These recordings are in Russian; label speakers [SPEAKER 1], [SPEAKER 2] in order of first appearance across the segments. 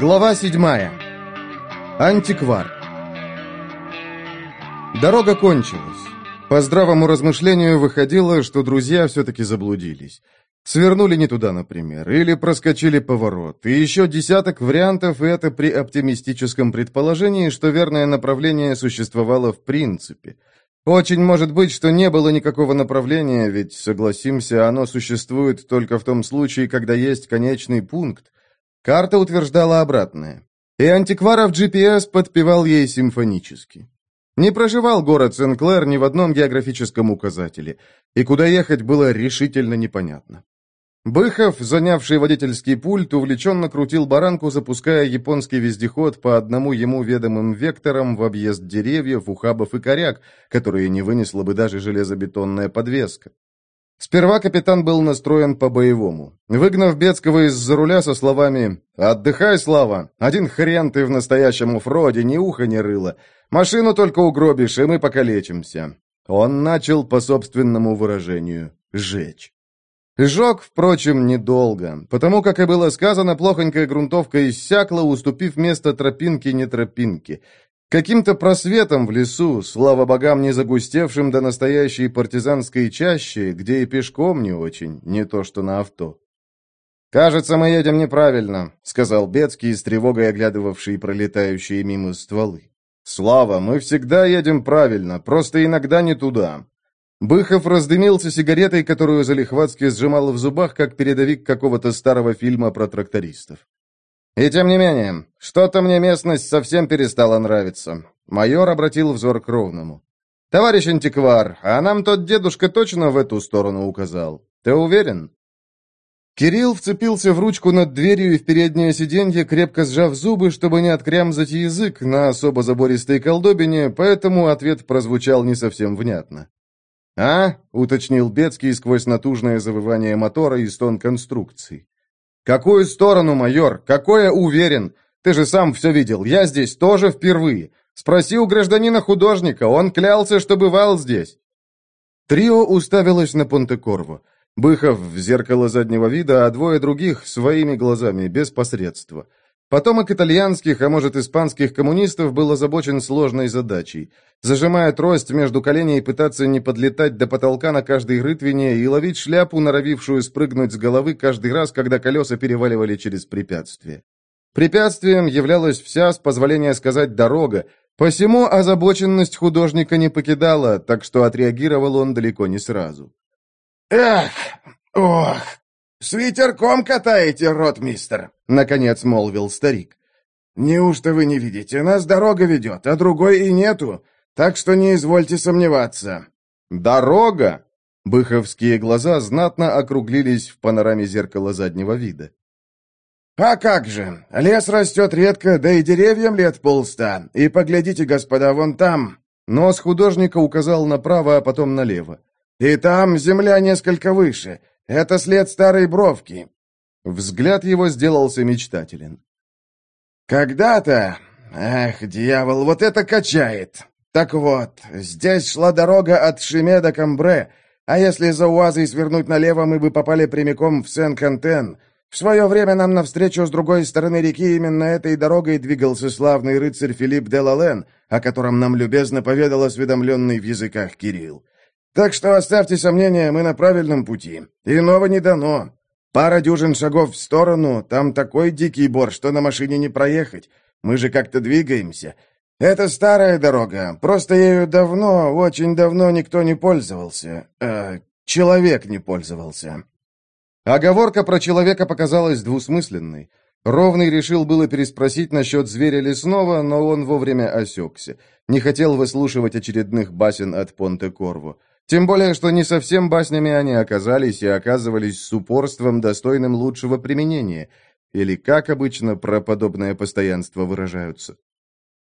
[SPEAKER 1] Глава 7. Антиквар. Дорога кончилась. По здравому размышлению выходило, что друзья все-таки заблудились. Свернули не туда, например, или проскочили поворот. И еще десяток вариантов, и это при оптимистическом предположении, что верное направление существовало в принципе. Очень может быть, что не было никакого направления, ведь, согласимся, оно существует только в том случае, когда есть конечный пункт. Карта утверждала обратное. И антикваров GPS подпевал ей симфонически. Не проживал город Сен-Клэр ни в одном географическом указателе, и куда ехать было решительно непонятно. Быхов, занявший водительский пульт, увлеченно крутил баранку, запуская японский вездеход по одному ему ведомым векторам в объезд деревьев, ухабов и коряк, которые не вынесла бы даже железобетонная подвеска. Сперва капитан был настроен по-боевому. Выгнав Бецкого из-за руля со словами «Отдыхай, Слава! Один хрен ты в настоящем уфроде, ни уха, ни рыла. Машину только угробишь, и мы покалечимся». Он начал, по собственному выражению, «жечь». Жег, впрочем, недолго, потому, как и было сказано, плохонькая грунтовка иссякла, уступив место тропинке не тропинке. Каким-то просветом в лесу, слава богам, не загустевшим до настоящей партизанской чащи, где и пешком не очень, не то что на авто. «Кажется, мы едем неправильно», — сказал Бецкий, с тревогой оглядывавший пролетающие мимо стволы. «Слава, мы всегда едем правильно, просто иногда не туда. Быхов раздымился сигаретой, которую залихватски сжимал в зубах, как передовик какого-то старого фильма про трактористов. «И тем не менее, что-то мне местность совсем перестала нравиться». Майор обратил взор к ровному. «Товарищ антиквар, а нам тот дедушка точно в эту сторону указал. Ты уверен?» Кирилл вцепился в ручку над дверью и в переднее сиденье, крепко сжав зубы, чтобы не открямзать язык на особо забористой колдобине, поэтому ответ прозвучал не совсем внятно. «А?» — уточнил Бецкий сквозь натужное завывание мотора и стон конструкции. «Какую сторону, майор? Какое уверен? Ты же сам все видел, я здесь тоже впервые. Спроси у гражданина-художника, он клялся, что бывал здесь». Трио уставилось на Понте-Корво. Быхов в зеркало заднего вида, а двое других своими глазами, без посредства. Потомок итальянских, а может испанских коммунистов был озабочен сложной задачей. Зажимая трость между коленей, пытаться не подлетать до потолка на каждой рытвине и ловить шляпу, норовившую спрыгнуть с головы каждый раз, когда колеса переваливали через препятствие. Препятствием являлась вся, с позволения сказать, дорога, посему озабоченность художника не покидала, так что отреагировал он далеко не сразу.
[SPEAKER 2] «Эх, ох, с ветерком катаете, ротмистер!» — наконец молвил старик. «Неужто вы не видите? Нас дорога ведет, а другой и нету, так что не извольте сомневаться».
[SPEAKER 1] «Дорога?» Быховские глаза знатно округлились в панораме зеркала заднего вида.
[SPEAKER 2] «А как же! Лес растет редко, да и деревьям лет полста. И поглядите, господа, вон там!»
[SPEAKER 1] Нос художника указал направо, а потом налево.
[SPEAKER 2] «И там земля несколько выше. Это след старой бровки.
[SPEAKER 1] Взгляд его сделался мечтателен.
[SPEAKER 2] «Когда-то... Эх, дьявол, вот это качает! Так вот, здесь шла дорога от Шиме до Камбре, а если за Уазой свернуть налево, мы бы попали прямиком в Сен-Кантен. В свое время нам навстречу с другой стороны реки именно этой дорогой двигался славный рыцарь Филипп де Лален, о котором нам любезно поведал осведомленный в языках Кирилл. Так что оставьте сомнения, мы на правильном пути. Иного не дано. Пара дюжин шагов в сторону, там такой дикий бор, что на машине не проехать. Мы же как-то двигаемся. Это старая дорога, просто ею давно, очень давно никто не пользовался. Э, человек не пользовался».
[SPEAKER 1] Оговорка про человека показалась двусмысленной. Ровный решил было переспросить насчет зверя лесного, но он вовремя осекся. Не хотел выслушивать очередных басен от Понте-Корво. Тем более, что не совсем баснями они оказались и оказывались с упорством, достойным лучшего применения. Или как обычно про подобное постоянство выражаются.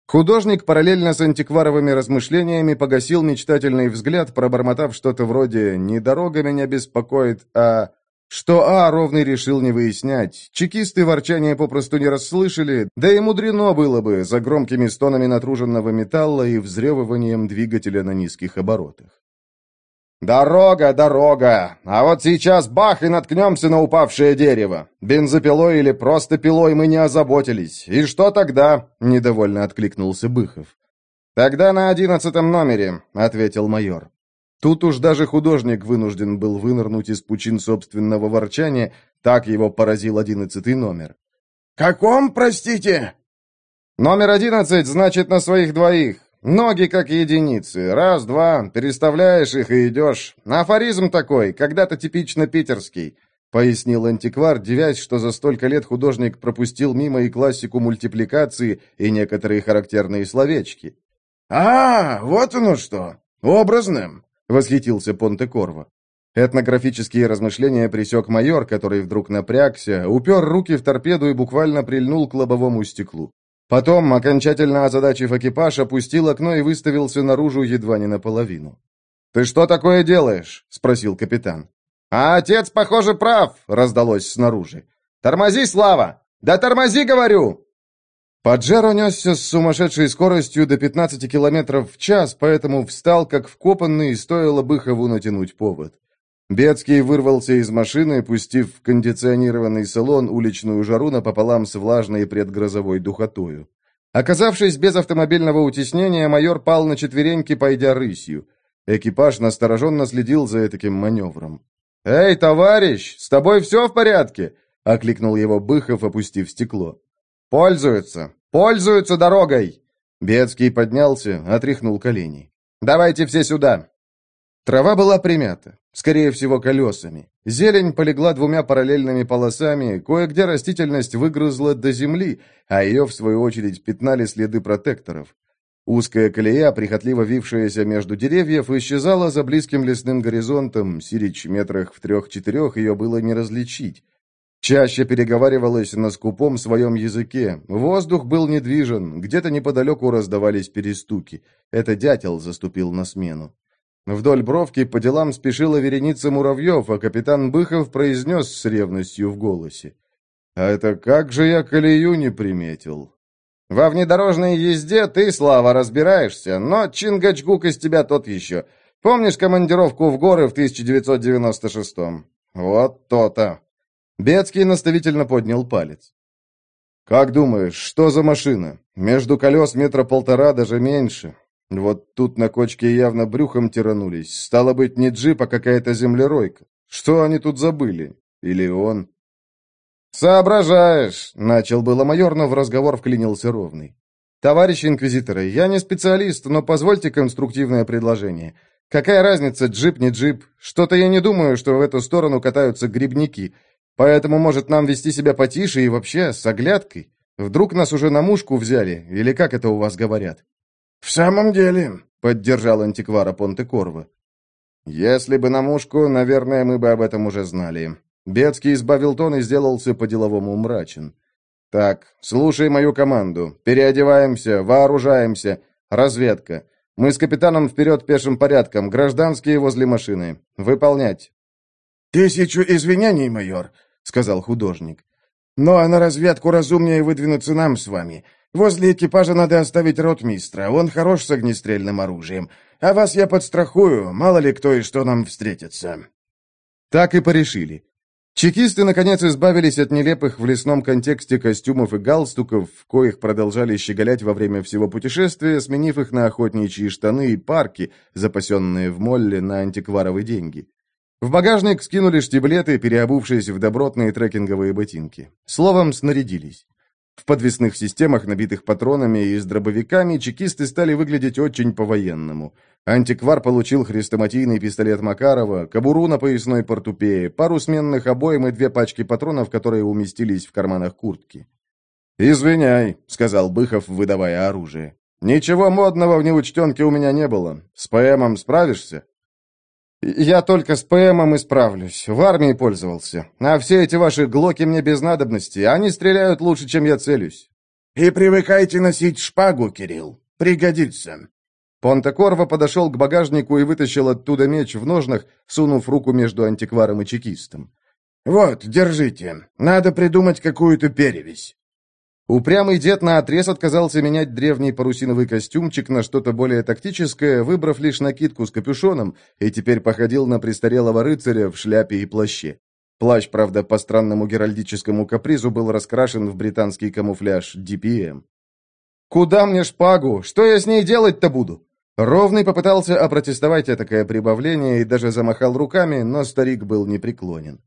[SPEAKER 1] Художник параллельно с антикваровыми размышлениями погасил мечтательный взгляд, пробормотав что-то вроде «не дорога меня беспокоит, а...» Что А ровный решил не выяснять. Чекисты ворчания попросту не расслышали, да и мудрено было бы за громкими стонами натруженного металла и взрёвыванием двигателя на низких оборотах. «Дорога, дорога! А вот сейчас бах и наткнемся на упавшее дерево. Бензопилой или просто пилой мы не озаботились. И что тогда?» — недовольно откликнулся Быхов. «Тогда на одиннадцатом номере», — ответил майор. Тут уж даже художник вынужден был вынырнуть из пучин собственного ворчания, так его поразил одиннадцатый номер.
[SPEAKER 2] «Каком, простите?»
[SPEAKER 1] «Номер одиннадцать значит на своих двоих. Ноги как единицы. Раз, два, переставляешь их и идешь. Афоризм такой, когда-то типично питерский», — пояснил антиквар, девясь, что за столько лет художник пропустил мимо и классику мультипликации, и некоторые характерные словечки.
[SPEAKER 2] «А, вот оно что! Образным!» — восхитился Понте-Корво.
[SPEAKER 1] Этнографические размышления присек майор, который вдруг напрягся, упер руки в торпеду и буквально прильнул к лобовому стеклу. Потом, окончательно озадачив экипаж, опустил окно и выставился наружу едва не наполовину. «Ты что такое делаешь?» — спросил капитан. «А отец, похоже, прав!» — раздалось снаружи. «Тормози, Слава! Да тормози, говорю!» Паджеро несся с сумасшедшей скоростью до 15 километров в час, поэтому встал как вкопанный и стоило Быхову натянуть повод. Бецкий вырвался из машины, пустив в кондиционированный салон уличную жару напополам с влажной предгрозовой духотою. Оказавшись без автомобильного утеснения, майор пал на четвереньки, пойдя рысью. Экипаж настороженно следил за этим маневром. «Эй, товарищ, с тобой все в порядке?» — окликнул его Быхов, опустив стекло. «Пользуются! Пользуются дорогой!» Бецкий поднялся, отряхнул колени. «Давайте все сюда!» Трава была примята, скорее всего, колесами. Зелень полегла двумя параллельными полосами, кое-где растительность выгрызла до земли, а ее, в свою очередь, пятнали следы протекторов. Узкая колея, прихотливо вившаяся между деревьев, исчезала за близким лесным горизонтом, сирич метрах в трех-четырех ее было не различить. Чаще переговаривалась на скупом своем языке. Воздух был недвижен, где-то неподалеку раздавались перестуки. Это дятел заступил на смену. Вдоль бровки по делам спешила вереница муравьев, а капитан Быхов произнес с ревностью в голосе. «А это как же я колею не приметил?» «Во внедорожной езде ты, Слава, разбираешься, но Чингачгук из тебя тот еще. Помнишь командировку в горы в 1996-м? Вот то-то!» Бецкий наставительно поднял палец. «Как думаешь, что за машина? Между колес метра полтора, даже меньше. Вот тут на кочке явно брюхом тиранулись. Стало быть, не джип, а какая-то землеройка. Что они тут забыли? Или он? «Соображаешь!» — начал было майор, но в разговор вклинился ровный. «Товарищи инквизиторы, я не специалист, но позвольте конструктивное предложение. Какая разница, джип, не джип? Что-то я не думаю, что в эту сторону катаются грибники. Поэтому, может, нам вести себя потише и вообще с оглядкой? Вдруг нас уже на мушку взяли, или как это у вас говорят?»
[SPEAKER 2] «В самом деле», — поддержал антиквара Понте-Корво.
[SPEAKER 1] «Если бы на мушку, наверное, мы бы об этом уже знали». Бецкий избавил тон и сделался по-деловому мрачен. «Так, слушай мою команду. Переодеваемся, вооружаемся. Разведка. Мы с капитаном вперед пешим порядком, гражданские возле машины. Выполнять».
[SPEAKER 2] «Тысячу извинений, майор», — сказал художник. «Но на разведку разумнее выдвинуться нам с вами. Возле экипажа надо оставить ротмистра, он хорош с огнестрельным оружием. А вас я подстрахую, мало ли кто и что нам встретится».
[SPEAKER 1] Так и порешили. Чекисты, наконец, избавились от нелепых в лесном контексте костюмов и галстуков, в коих продолжали щеголять во время всего путешествия, сменив их на охотничьи штаны и парки, запасенные в молле на антикваровые деньги. В багажник скинули штиблеты, переобувшись в добротные трекинговые ботинки. Словом, снарядились. В подвесных системах, набитых патронами и с дробовиками, чекисты стали выглядеть очень по-военному. Антиквар получил хрестоматийный пистолет Макарова, кобуру на поясной портупее, пару сменных обоим и две пачки патронов, которые уместились в карманах куртки. «Извиняй», — сказал Быхов, выдавая оружие. «Ничего модного в неучтенке у меня не было. С ПМом справишься?» «Я только с ПМом исправлюсь. В армии пользовался. А все эти ваши глоки мне без надобности. Они стреляют лучше, чем я целюсь».
[SPEAKER 2] «И привыкайте носить шпагу, Кирилл. Пригодится».
[SPEAKER 1] Понтекорво подошел к багажнику и вытащил оттуда меч в ножнах, сунув руку между антикваром и чекистом.
[SPEAKER 2] «Вот, держите. Надо придумать какую-то перевесь».
[SPEAKER 1] Упрямый дед наотрез отказался менять древний парусиновый костюмчик на что-то более тактическое, выбрав лишь накидку с капюшоном, и теперь походил на престарелого рыцаря в шляпе и плаще. Плащ, правда, по странному геральдическому капризу был раскрашен в британский камуфляж DPM. «Куда мне шпагу? Что я с ней делать-то буду?» Ровный попытался опротестовать этакое прибавление и даже замахал руками, но старик был непреклонен.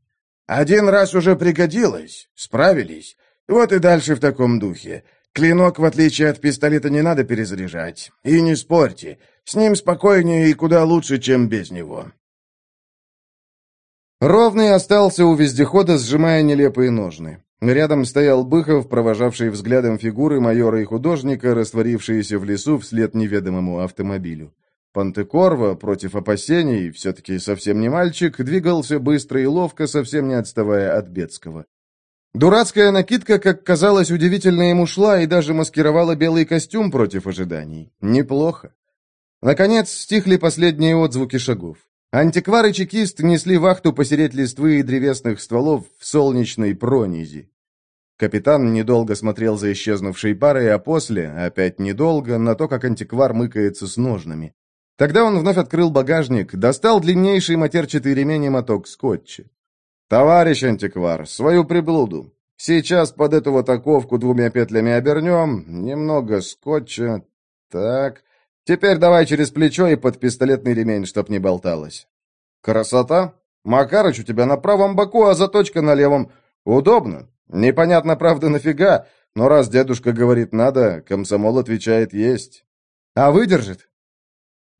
[SPEAKER 2] «Один раз уже пригодилось. Справились. Вот и дальше в таком духе. Клинок, в отличие от пистолета, не надо перезаряжать. И не спорьте, с ним спокойнее и куда лучше, чем без него.
[SPEAKER 1] Ровный остался у вездехода, сжимая нелепые ножны. Рядом стоял Быхов, провожавший взглядом фигуры майора и художника, растворившиеся в лесу вслед неведомому автомобилю. Пантекорва, против опасений, все-таки совсем не мальчик, двигался быстро и ловко, совсем не отставая от Бетского. Дурацкая накидка, как казалось, удивительно ему шла и даже маскировала белый костюм против ожиданий. Неплохо. Наконец стихли последние отзвуки шагов. Антиквар и чекист несли вахту посереть листвы и древесных стволов в солнечной пронизи. Капитан недолго смотрел за исчезнувшей парой, а после, опять недолго, на то, как антиквар мыкается с ножнами. Тогда он вновь открыл багажник, достал длиннейший матерчатый ремень и моток скотча. «Товарищ антиквар, свою приблуду. Сейчас под эту вот оковку двумя петлями обернем, немного скотча. Так, теперь давай через плечо и под пистолетный ремень, чтоб не болталось. Красота? Макарыч у тебя на правом боку, а заточка на левом. Удобно. Непонятно, правда, нафига, но раз дедушка говорит надо, комсомол отвечает есть. А выдержит?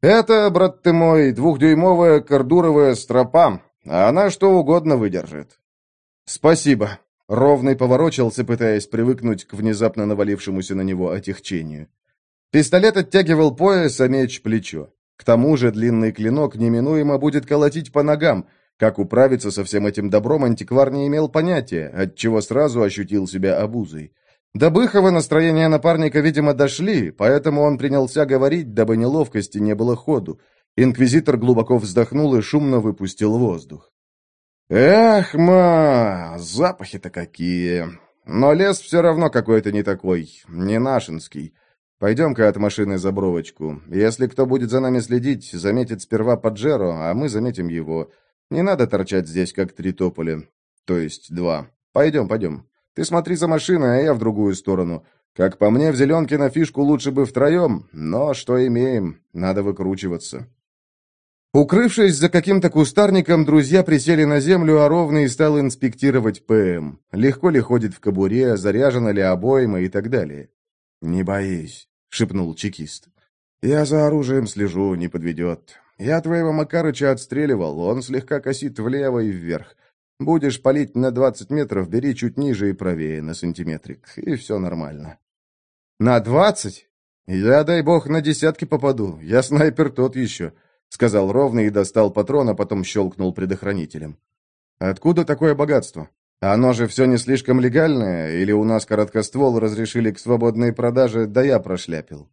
[SPEAKER 1] Это, брат ты мой, двухдюймовая кордуровая стропа, а она что угодно выдержит. Спасибо. Ровный поворочился, пытаясь привыкнуть к внезапно навалившемуся на него отягчению. Пистолет оттягивал пояс, а меч — плечо. К тому же длинный клинок неминуемо будет колотить по ногам. Как управиться со всем этим добром, антиквар не имел понятия, отчего сразу ощутил себя обузой. До Быхова настроения напарника, видимо, дошли, поэтому он принялся говорить, дабы неловкости не было ходу. Инквизитор глубоко вздохнул и шумно выпустил воздух. «Эх, ма, запахи-то какие! Но лес все равно какой-то не такой, не нашинский. Пойдем-ка от машины за бровочку. Если кто будет за нами следить, заметит сперва Паджеро, а мы заметим его. Не надо торчать здесь, как три тополя. То есть два. Пойдем, пойдем. Ты смотри за машиной, а я в другую сторону. Как по мне, в зеленке на фишку лучше бы втроем, но что имеем, надо выкручиваться». Укрывшись за каким-то кустарником, друзья присели на землю, а Ровный стал инспектировать ПМ. Легко ли ходит в кобуре, заряжена ли обойма и так далее. «Не боись», — шепнул чекист. «Я за оружием слежу, не подведет. Я твоего Макарыча отстреливал, он слегка косит влево и вверх. Будешь палить на двадцать метров, бери чуть ниже и правее на сантиметрик, и все нормально». «На двадцать? Я, дай бог, на десятки попаду. Я снайпер тот еще». — сказал ровно и достал патрон, а потом щелкнул предохранителем. «Откуда такое богатство? Оно же все не слишком легальное, или у нас короткоствол разрешили к свободной продаже, да я прошляпил?»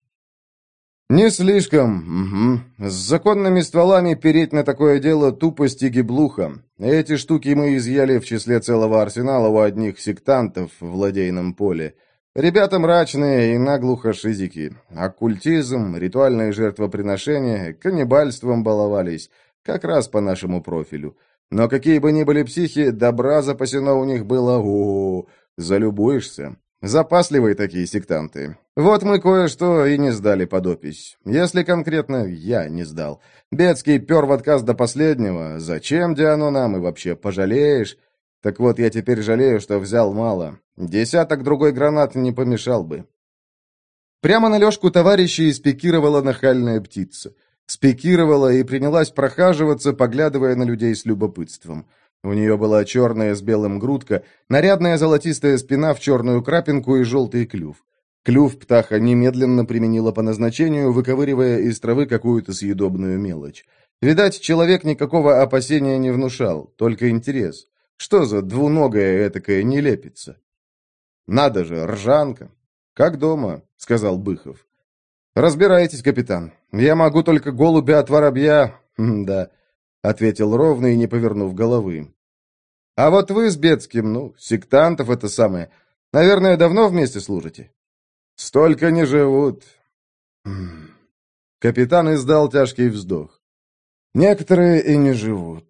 [SPEAKER 1] «Не слишком. Угу. С законными стволами переть на такое дело тупость и гиблуха. Эти штуки мы изъяли в числе целого арсенала у одних сектантов в ладейном поле. Ребята мрачные и наглухо шизики. Оккультизм, ритуальные жертвоприношения, каннибальством баловались. Как раз по нашему профилю. Но какие бы ни были психи, добра запасено у них было, о, залюбуешься. Запасливые такие сектанты. Вот мы кое-что и не сдали под опись. Если конкретно, я не сдал. Бецкий пер в отказ до последнего. Зачем, оно нам, и вообще пожалеешь? Так вот, я теперь жалею, что взял мало. Десяток другой гранат не помешал бы. Прямо на лёжку товарища испекировала нахальная птица. Спекировала и принялась прохаживаться, поглядывая на людей с любопытством. У нее была черная с белым грудка, нарядная золотистая спина в черную крапинку и желтый клюв. Клюв птаха немедленно применила по назначению, выковыривая из травы какую-то съедобную мелочь. Видать, человек никакого опасения не внушал, только интерес. Что за двуногая этакая нелепица? Надо же, ржанка. Как дома, сказал Быхов. Разбирайтесь, капитан. Я могу только голубя от воробья. да, ответил ровно и не повернув головы. А вот вы с Бецким, ну, сектантов это самое. Наверное, давно вместе служите?»
[SPEAKER 2] «Столько не живут».
[SPEAKER 1] Капитан издал тяжкий вздох.
[SPEAKER 2] «Некоторые и не живут.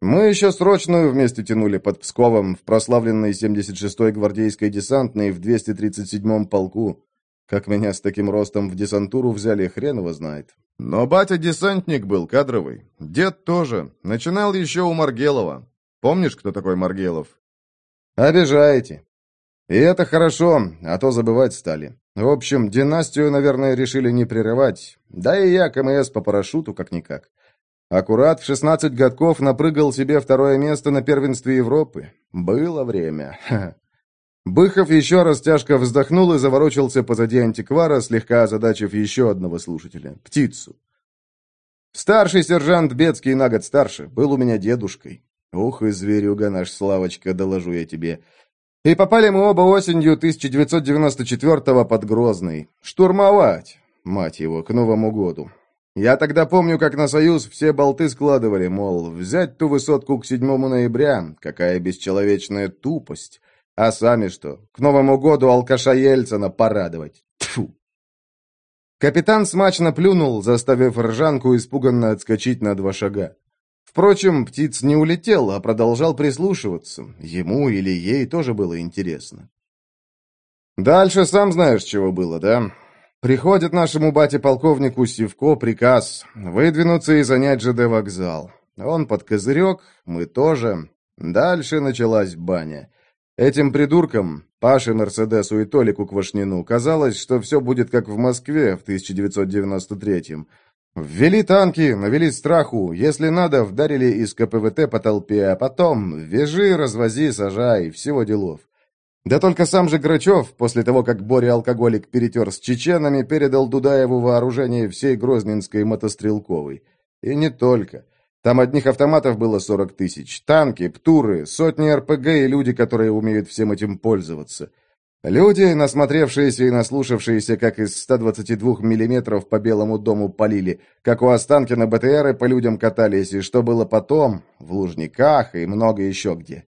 [SPEAKER 2] Мы еще срочную вместе тянули под Псковом в прославленной 76-й гвардейской десантной в 237-м полку. Как меня с таким ростом в десантуру взяли, хрен его знает.
[SPEAKER 1] Но батя десантник был, кадровый. Дед тоже. Начинал еще у Маргелова. Помнишь, кто такой Маргелов?
[SPEAKER 2] Обижаете. И это хорошо, а то забывать стали. В общем, династию, наверное, решили не прерывать. Да и я КМС по парашюту как-никак. Аккурат в 16 годков напрыгал себе второе место на первенстве Европы. Было время. Быхов еще раз тяжко вздохнул и заворочился позади антиквара, слегка озадачив еще одного слушателя — птицу. Старший сержант Бецкий на год старше, был у меня дедушкой. Ух и зверюга наш Славочка, доложу я тебе. И попали мы оба осенью 1994-го под Грозный. Штурмовать, мать его, к Новому году. Я тогда помню, как на Союз все болты складывали, мол, взять ту высотку к 7 ноября, какая бесчеловечная тупость. А сами что, к Новому году алкаша Ельцина порадовать. Тьфу! Капитан смачно плюнул, заставив ржанку испуганно отскочить на два шага. Впрочем, птиц не улетел, а продолжал прислушиваться. Ему или ей тоже было интересно. Дальше сам знаешь, чего было, да? Приходит нашему бате-полковнику Сивко приказ выдвинуться и занять ЖД-вокзал. Он под козырек, мы тоже. Дальше началась баня. Этим придуркам, Паше Мерседесу и Толику Квашнину, казалось, что все будет как в Москве в 1993-м. Ввели танки, навели страху, если надо, вдарили из КПВТ по толпе, а потом вяжи, развози, сажай, всего делов. Да только сам же Грачев, после того, как Боря-алкоголик перетер с чеченами, передал Дудаеву вооружение всей Грозненской мотострелковой. И не только. Там одних автоматов было 40 тысяч, танки, птуры, сотни РПГ и люди, которые умеют всем этим пользоваться. Люди, насмотревшиеся и наслушавшиеся, как из 122 миллиметров по Белому дому полили, как у Останкина БТРы по людям катались, и что было потом, в Лужниках и много еще где.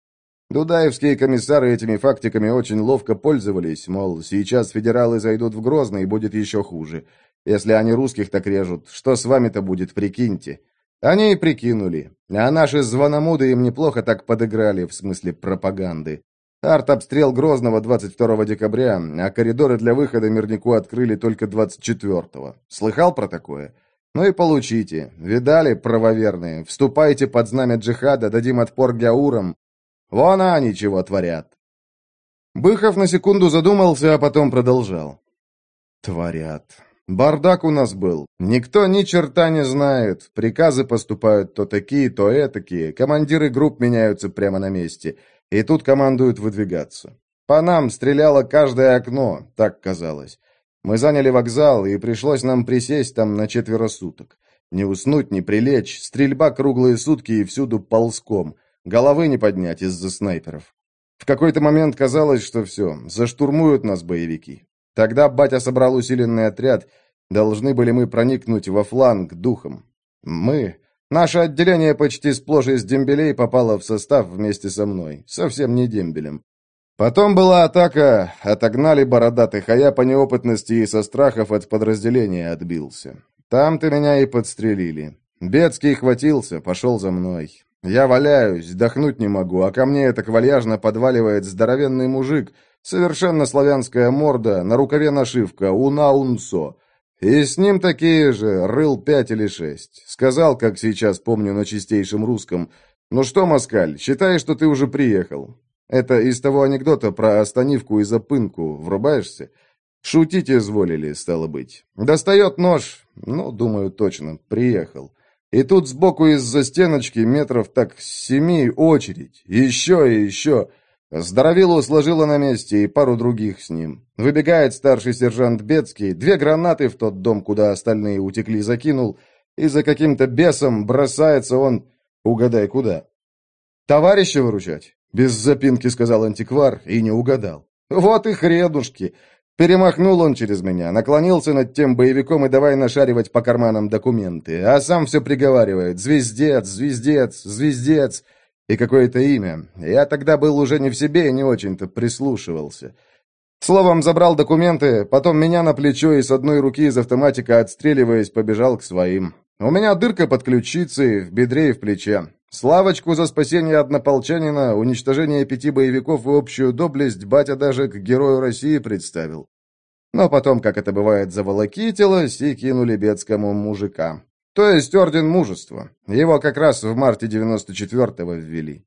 [SPEAKER 2] Дудаевские комиссары этими фактиками очень ловко пользовались, мол, сейчас федералы зайдут в Грозный и будет еще хуже. Если они русских так режут, что с вами-то будет, прикиньте. Они и прикинули. А наши звономуды им неплохо так подыграли, в смысле пропаганды. Арт-обстрел Грозного 22 декабря, а коридоры для выхода мирнику открыли только 24-го. Слыхал про такое? Ну и получите. Видали, правоверные? Вступайте под знамя джихада, дадим отпор гяурам, Вон они чего творят. Быхов на секунду задумался, а потом продолжал. Творят. Бардак у нас был. Никто ни черта не знает. Приказы поступают то такие, то этакие. Командиры групп меняются прямо на месте. И тут командуют выдвигаться. По нам стреляло каждое окно, так казалось. Мы заняли вокзал, и пришлось нам присесть там на четверо суток. Не уснуть, не прилечь, стрельба круглые сутки и всюду ползком. Головы не поднять из-за снайперов. В какой-то момент казалось, что все, заштурмуют нас боевики. Тогда батя собрал усиленный отряд, должны были мы проникнуть во фланг духом. Мы... Наше отделение почти сплошь из дембелей попало в состав вместе со мной, совсем не дембелем. Потом была атака, отогнали бородатых, а я по неопытности и со страхов от подразделения отбился. Там-то меня и подстрелили. Бедский хватился, пошел за мной. Я валяюсь, дохнуть не могу, а ко мне так вальяжно подваливает здоровенный мужик, совершенно славянская морда, на рукаве нашивка «Уна-унсо». И с ним такие же, рыл пять или шесть. Сказал, как сейчас помню на чистейшем русском, «Ну что, москаль, считай, что ты уже приехал». Это из того анекдота про останивку и запынку. Врубаешься? Шутить изволили, стало быть. Достает нож. Ну, думаю, точно, приехал. И тут сбоку из-за стеночки метров так семи очередь. Еще и еще. Здоровилу сложила на месте и пару других с ним. Выбегает старший сержант Бецкий, две гранаты в тот дом, куда остальные утекли, закинул, и за каким-то бесом бросается он, угадай куда. «Товарища выручать?» — без запинки сказал антиквар и не угадал. «Вот и хренушки! Перемахнул он через меня, наклонился над тем боевиком и давай нашаривать по карманам документы, а сам все приговаривает «Звездец, звездец, звездец».
[SPEAKER 1] И какое-то имя. Я тогда был уже не в себе и не очень-то прислушивался. Словом, забрал документы, потом меня на плечо и с одной руки из автоматика, отстреливаясь, побежал к своим. У меня дырка под ключицей, в бедре и в плече. Славочку за спасение однополчанина, уничтожение пяти боевиков и общую доблесть батя даже к герою России представил. Но потом, как это бывает, заволокитилось и кинули бедскому мужика. То есть орден мужества. Его как раз в марте 94-го ввели.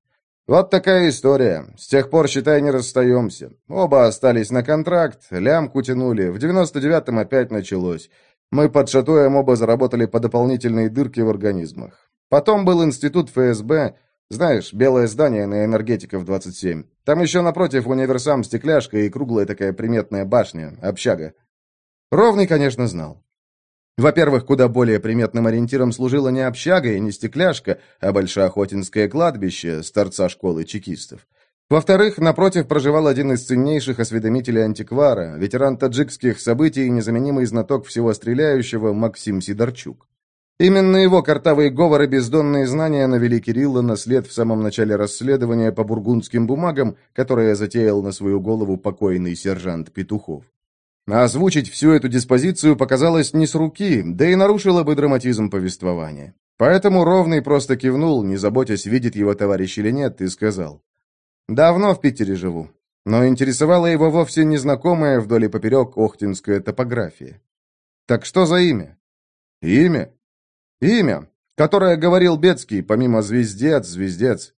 [SPEAKER 1] Вот такая история. С тех пор, считай, не расстаемся. Оба остались на контракт, лямку тянули. В 99-м опять началось. Мы под шатуем оба заработали по дополнительной дырке в организмах. Потом был институт ФСБ, знаешь, белое здание на энергетиков 27. Там еще напротив универсам стекляшка и круглая такая приметная башня, общага. Ровный, конечно, знал. Во-первых, куда более приметным ориентиром служила не общага и не стекляшка, а Большоохотинское кладбище с торца школы чекистов. Во-вторых, напротив проживал один из ценнейших осведомителей антиквара, ветеран таджикских событий и незаменимый знаток всего стреляющего Максим Сидорчук. Именно его картавые говоры бездонные знания навели Кирилла на след в самом начале расследования по бургундским бумагам, которое затеял на свою голову покойный сержант Петухов. озвучить всю эту диспозицию показалось не с руки, да и нарушило бы драматизм повествования. Поэтому Ровный просто кивнул, не заботясь, видит его товарищ или нет, и сказал. «Давно в Питере живу, но интересовала его вовсе незнакомая вдоль и поперек охтинская топография. Так что за имя?» «Имя?» Имя, которое говорил Бецкий, помимо «звездец», «звездец».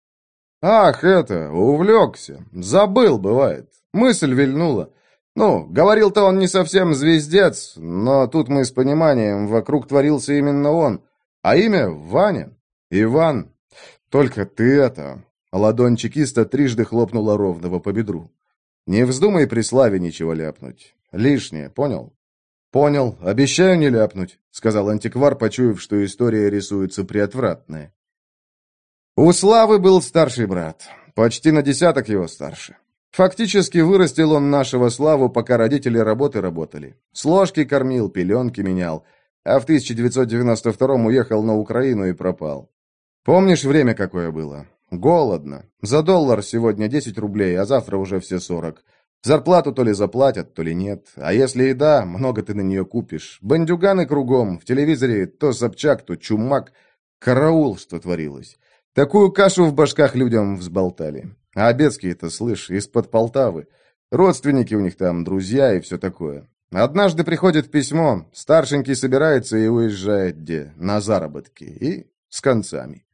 [SPEAKER 1] Ах, это, увлекся. Забыл, бывает. Мысль вильнула. Ну, говорил-то он не совсем звездец, но тут мы с пониманием, вокруг творился именно он. А имя Ваня. Иван. Только ты это... Ладонь чекиста трижды хлопнула ровного по бедру. Не вздумай при славе ничего ляпнуть. Лишнее, понял? «Понял. Обещаю не ляпнуть», — сказал антиквар, почуяв, что история рисуется приотвратная. У Славы был старший брат. Почти на десяток его старше. Фактически вырастил он нашего Славу, пока родители работы работали. С ложки кормил, пеленки менял. А в 1992-м уехал на Украину и пропал. Помнишь, время какое было? Голодно. За доллар сегодня 10 рублей, а завтра уже все 40. Зарплату то ли заплатят, то ли нет. А если и да, много ты на нее купишь. Бандюганы кругом, в телевизоре то Собчак, то Чумак. Караул, что творилось. Такую кашу в башках людям взболтали. А Обедские-то, слышь, из-под Полтавы. Родственники у них там, друзья и все такое. Однажды приходит письмо, старшенький собирается и уезжает где? На заработки. И с концами.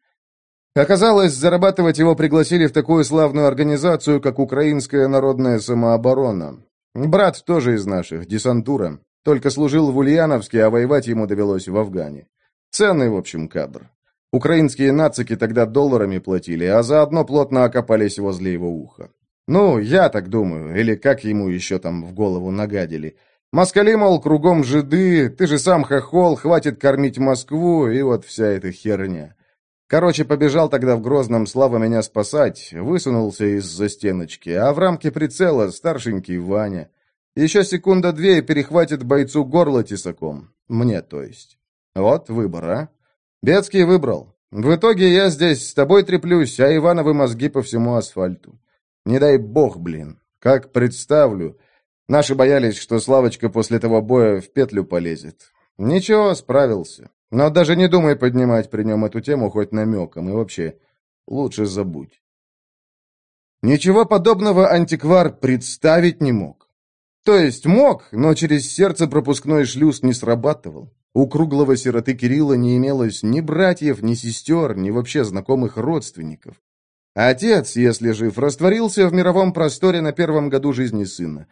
[SPEAKER 1] Оказалось, зарабатывать его пригласили в такую славную организацию, как Украинская народная самооборона. Брат тоже из наших, десантура. Только служил в Ульяновске, а воевать ему довелось в Афгане. Ценный, в общем, кадр. Украинские нацики тогда долларами платили, а заодно плотно окопались возле его уха. Ну, я так думаю, или как ему еще там в голову нагадили. Москали, мол, кругом жиды, ты же сам хохол, хватит кормить Москву, и вот вся эта херня. Короче, побежал тогда в Грозном Слава меня спасать, высунулся из-за стеночки, а в рамке прицела старшенький Ваня. Еще секунда-две и перехватит бойцу горло тесаком. Мне, то есть. Вот выбор, а? Бецкий выбрал. В итоге я здесь с тобой треплюсь, а Ивановы мозги по всему асфальту. Не дай бог, блин. Как представлю. Наши боялись, что Славочка после того боя в петлю полезет. Ничего, справился. Но даже не думай поднимать при нем эту тему хоть намеком, и вообще, лучше забудь. Ничего подобного антиквар представить не мог. То есть мог, но через сердце пропускной шлюз не срабатывал. У круглого сироты Кирилла не имелось ни братьев, ни сестер, ни вообще знакомых родственников. Отец, если жив, растворился в мировом просторе на первом году жизни сына.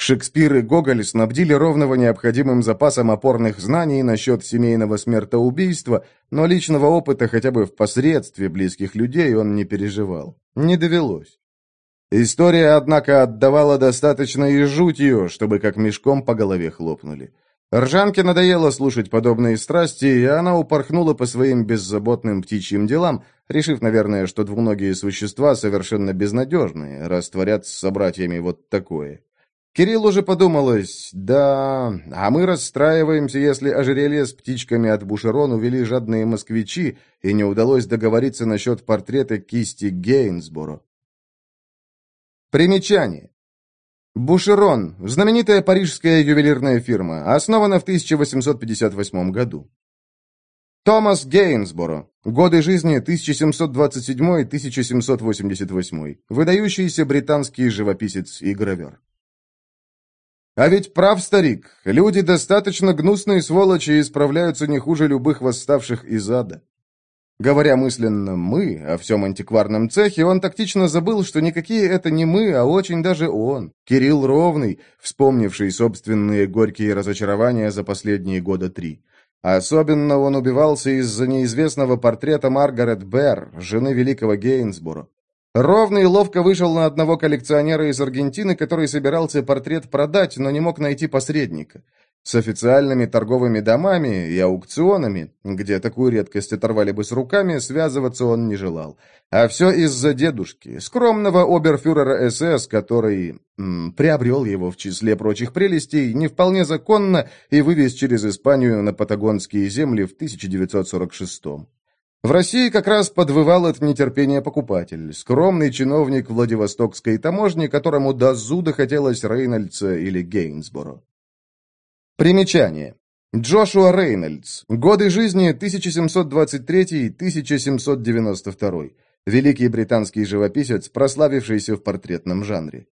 [SPEAKER 1] Шекспир и Гоголь снабдили Ровного необходимым запасом опорных знаний насчет семейного смертоубийства, но личного опыта хотя бы в посредстве близких людей он не переживал. Не довелось. История, однако, отдавала достаточно и жутью, чтобы как мешком по голове хлопнули. Ржанке надоело слушать подобные страсти, и она упорхнула по своим беззаботным птичьим делам, решив, наверное, что двуногие существа совершенно безнадежные, растворят с собратьями вот такое. Кирилл уже подумалось, да, а мы расстраиваемся, если ожерелье с птичками от Бушерон увели жадные москвичи, и не удалось договориться насчет портрета кисти Гейнсборо. Примечание. Бушерон – знаменитая парижская ювелирная фирма, основана в 1858 году. Томас Гейнсборо. Годы жизни 1727-1788. Выдающийся британский живописец и гравер. А ведь прав старик, люди достаточно гнусные сволочи и справляются не хуже любых восставших из ада. Говоря мысленно «мы» о всем антикварном цехе, он тактично забыл, что никакие это не мы, а очень даже он, Кирилл Ровный, вспомнивший собственные горькие разочарования за последние года три. Особенно он убивался из-за неизвестного портрета Маргарет Берр, жены великого Гейнсборо. Ровный ловко вышел на одного коллекционера из Аргентины, который собирался портрет продать, но не мог найти посредника. С официальными торговыми домами и аукционами, где такую редкость оторвали бы с руками, связываться он не желал. А все из-за дедушки, скромного оберфюрера СС, который м, приобрел его в числе прочих прелестей не вполне законно и вывез через Испанию на патагонские земли в 1946 -м. В России как раз подвывал от нетерпения покупатель, скромный чиновник Владивостокской таможни, которому до зуда хотелось Рейнольдса или Гейнсборо. Примечание. Джошуа Рейнольдс. Годы жизни 1723-1792. Великий британский живописец, прославившийся в портретном жанре.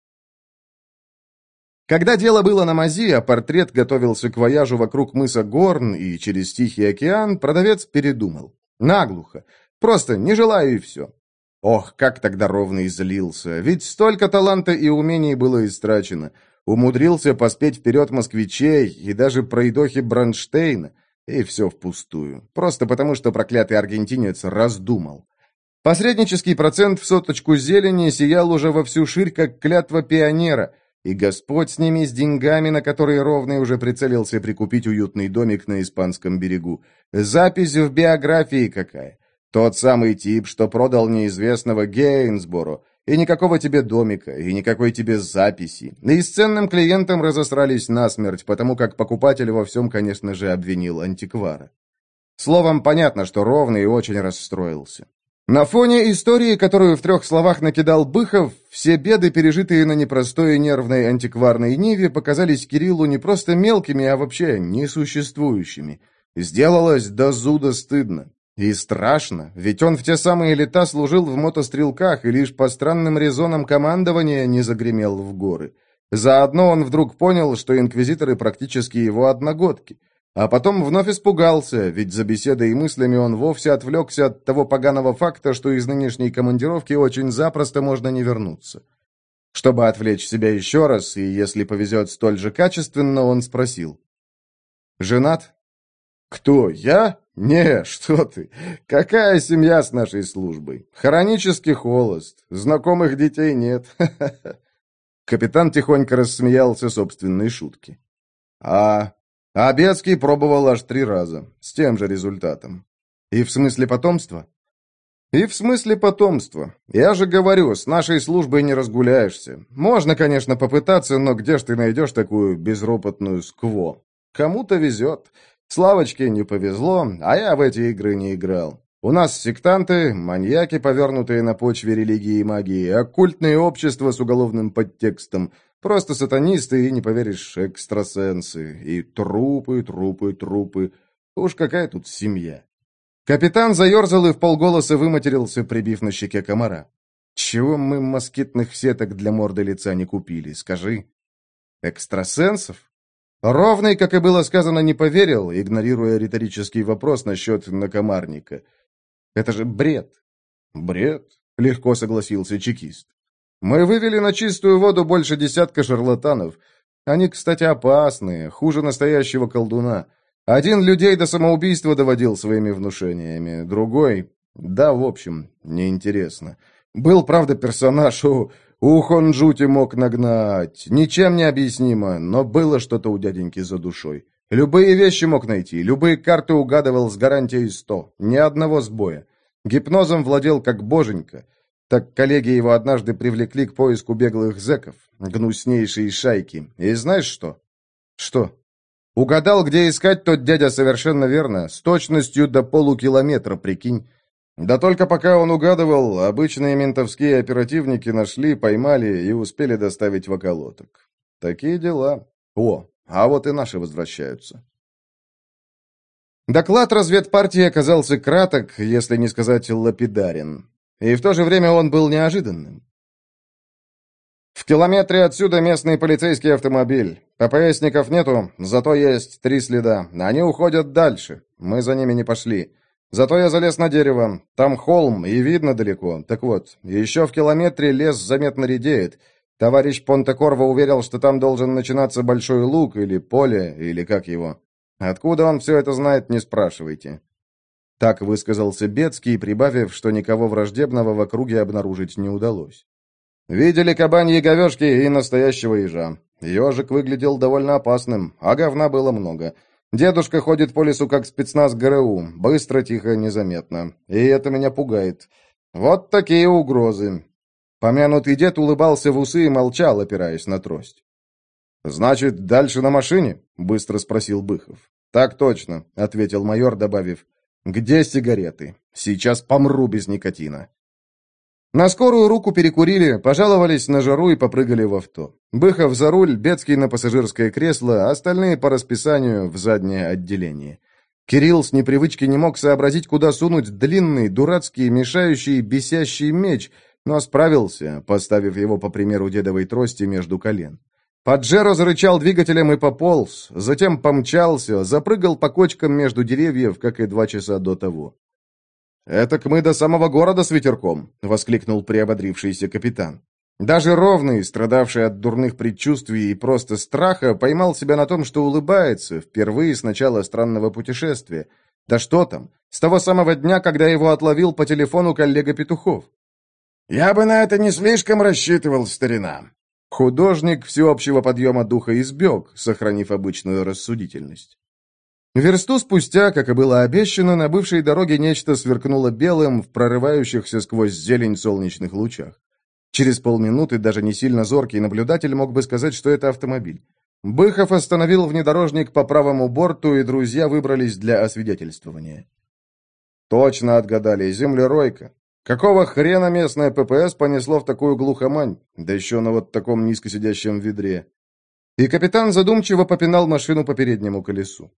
[SPEAKER 1] Когда дело было на мази, а портрет готовился к вояжу вокруг мыса Горн и через Тихий океан, продавец передумал. Наглухо. Просто не желаю и все. Ох, как тогда ровно излился. Ведь столько таланта и умений было истрачено. Умудрился поспеть вперед москвичей и даже пройдохи Бронштейна. И все впустую. Просто потому, что проклятый аргентинец раздумал. Посреднический процент в соточку зелени сиял уже во всю ширь, как клятва пионера, и Господь с ними, с деньгами, на которые Ровный уже прицелился прикупить уютный домик на испанском берегу. Запись в биографии какая. Тот самый тип, что продал неизвестного Гейнсборо. И никакого тебе домика, и никакой тебе записи. И с ценным клиентом разосрались насмерть, потому как покупатель во всем, конечно же, обвинил антиквара. Словом, понятно, что Ровный очень расстроился. На фоне истории, которую в трех словах накидал Быхов, все беды, пережитые на непростой нервной антикварной ниве, показались Кириллу не просто мелкими, а вообще несуществующими. Сделалось до зуда стыдно. И страшно, ведь он в те самые лета служил в мотострелках и лишь по странным резонам командования не загремел в горы. Заодно он вдруг понял, что инквизиторы практически его одногодки – а потом вновь испугался, ведь за беседой и мыслями он вовсе отвлекся от того поганого факта, что из нынешней командировки очень запросто можно не вернуться. Чтобы отвлечь себя еще раз, и если повезет столь же качественно, он спросил. «Женат?» «Кто, я? Не, что ты. Какая семья с нашей службой? Хронически холост. Знакомых детей нет. Капитан тихонько рассмеялся собственной шутки. «А а Бецкий пробовал аж три раза, с тем же результатом. И в смысле потомства? И в смысле потомства. Я же говорю, с нашей службой не разгуляешься. Можно, конечно, попытаться, но где ж ты найдешь такую безропотную скво? Кому-то везет. Славочке не повезло, а я в эти игры не играл. У нас сектанты, маньяки, повернутые на почве религии и магии, оккультные общества с уголовным подтекстом, Просто сатанисты и, не поверишь, экстрасенсы. И трупы, трупы, трупы. Уж какая тут семья. Капитан заерзал и в полголоса выматерился, прибив на щеке комара. Чего мы москитных сеток для морды лица не купили, скажи? Экстрасенсов? Ровный, как и было сказано, не поверил, игнорируя риторический вопрос насчет накомарника. Это же бред. Бред, легко согласился чекист. Мы вывели на чистую воду больше десятка шарлатанов. Они, кстати, опасные, хуже настоящего колдуна. Один людей до самоубийства доводил своими внушениями, другой... Да, в общем, неинтересно. Был, правда, персонаж, у, у Хонджути мог нагнать. Ничем не объяснимо, но было что-то у дяденьки за душой. Любые вещи мог найти, любые карты угадывал с гарантией сто, ни одного сбоя. Гипнозом владел как боженька. Так коллеги его однажды привлекли к поиску беглых зэков, гнуснейшей шайки. И знаешь что? Что? Угадал, где искать тот дядя совершенно верно, с точностью до полукилометра, прикинь. Да только пока он угадывал, обычные ментовские оперативники нашли, поймали и успели доставить в околоток. Такие дела. О, а вот и наши возвращаются. Доклад разведпартии оказался краток, если не сказать лапидарен. И в то же время он был неожиданным. В километре отсюда местный полицейский автомобиль. ППСников нету, зато есть три следа. Они уходят дальше. Мы за ними не пошли. Зато я залез на дерево. Там холм, и видно далеко. Так вот, еще в километре лес заметно редеет. Товарищ Понтекорво уверил, что там должен начинаться большой луг или поле, или как его. Откуда он все это знает, не спрашивайте. Так высказался Бецкий, прибавив, что никого враждебного в округе обнаружить не удалось. Видели кабаньи говешки и настоящего ежа. Ежик выглядел довольно опасным, а говна было много. Дедушка ходит по лесу как спецназ ГРУ, быстро, тихо, незаметно. И это меня пугает. Вот такие угрозы. Помянутый дед улыбался в усы и молчал, опираясь на трость. «Значит, дальше на машине?» — быстро спросил Быхов. «Так точно», — ответил майор, добавив. «Где сигареты? Сейчас помру без никотина». На скорую руку перекурили, пожаловались на жару и попрыгали в авто. Быхов за руль, Бецкий на пассажирское кресло, остальные по расписанию в заднее отделение. Кирилл с непривычки не мог сообразить, куда сунуть длинный, дурацкий, мешающий, бесящий меч, но справился, поставив его, по примеру дедовой трости, между колен. Паджеро зарычал двигателем и пополз, затем помчался, запрыгал по кочкам между деревьев, как и два часа до того. «Этак мы до самого города с ветерком», — воскликнул приободрившийся капитан. Даже ровный, страдавший от дурных предчувствий и просто страха, поймал себя на том, что улыбается, впервые с начала странного путешествия. Да что там, с того самого дня, когда его отловил по телефону коллега Петухов.
[SPEAKER 2] «Я бы на это не слишком рассчитывал, старина»,
[SPEAKER 1] Художник всеобщего подъема духа избег, сохранив обычную рассудительность. Версту спустя, как и было обещано, на бывшей дороге нечто сверкнуло белым в прорывающихся сквозь зелень солнечных лучах. Через полминуты даже не сильно зоркий наблюдатель мог бы сказать, что это автомобиль. Быхов остановил внедорожник по правому борту, и друзья выбрались для освидетельствования. Точно отгадали, землеройка. Какого хрена местное ППС понесло в такую глухомань, да еще на вот таком низкосидящем ведре? И капитан задумчиво попинал машину по переднему колесу.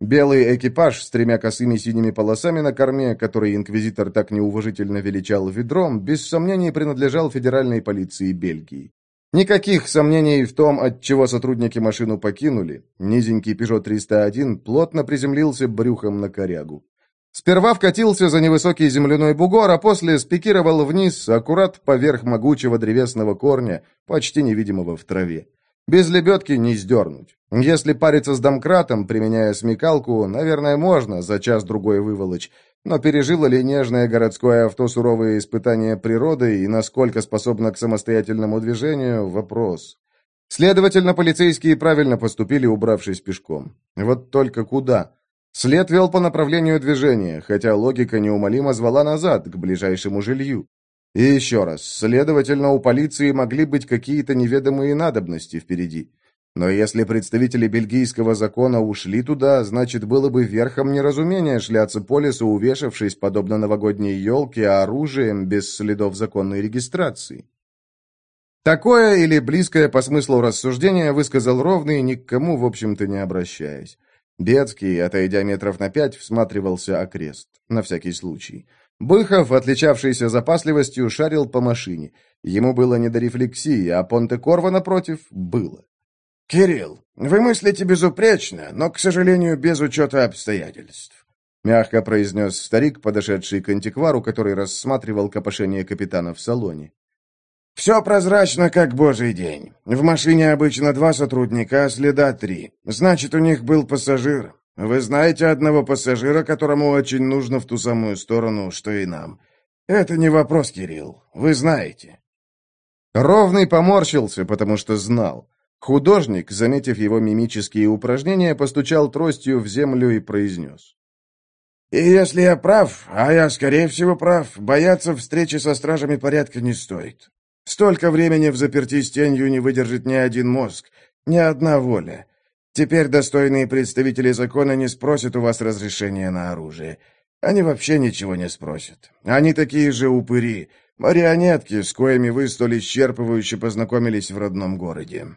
[SPEAKER 1] Белый экипаж с тремя косыми синими полосами на корме, который инквизитор так неуважительно величал ведром, без сомнений принадлежал федеральной полиции Бельгии. Никаких сомнений в том, от чего сотрудники машину покинули. Низенький Peugeot 301 плотно приземлился брюхом на корягу. Сперва вкатился за невысокий земляной бугор, а после спикировал вниз, аккурат поверх могучего древесного корня, почти невидимого в траве. Без лебедки не сдернуть. Если париться с домкратом, применяя смекалку, наверное, можно за час-другой выволочь. Но пережило ли нежное городское авто суровые испытания природы и насколько способно к самостоятельному движению – вопрос. Следовательно, полицейские правильно поступили, убравшись пешком. Вот только куда? След вел по направлению движения, хотя логика неумолимо звала назад, к ближайшему жилью. И еще раз, следовательно, у полиции могли быть какие-то неведомые надобности впереди. Но если представители бельгийского закона ушли туда, значит, было бы верхом неразумения шляться по лесу, увешавшись, подобно новогодней елке, оружием без следов законной регистрации. Такое или близкое по смыслу рассуждение высказал ровный, ни к кому, в общем-то, не обращаясь. Бецкий, отойдя метров на пять, всматривался окрест, на всякий случай. Быхов, отличавшийся запасливостью, шарил по машине. Ему было не до рефлексии, а Понте-Корво, напротив, было.
[SPEAKER 2] «Кирилл, вы мыслите безупречно, но, к сожалению, без учета обстоятельств», мягко произнес старик, подошедший к антиквару, который рассматривал копошение капитана в салоне. «Все прозрачно, как божий день. В машине обычно два сотрудника, а следа три. Значит, у них был пассажир. Вы знаете одного пассажира, которому очень нужно в ту самую сторону, что и нам. Это не вопрос, Кирилл. Вы знаете».
[SPEAKER 1] Ровный поморщился, потому что знал. Художник, заметив его мимические упражнения, постучал тростью в землю и произнес.
[SPEAKER 2] И если я прав, а я, скорее всего, прав, бояться встречи со стражами порядка не стоит. Столько времени в заперти с тенью не выдержит ни один мозг, ни одна воля. Теперь достойные представители закона не спросят у вас разрешения на оружие. Они вообще ничего не спросят. Они такие же упыри, марионетки, с коими вы столь исчерпывающе познакомились в родном городе».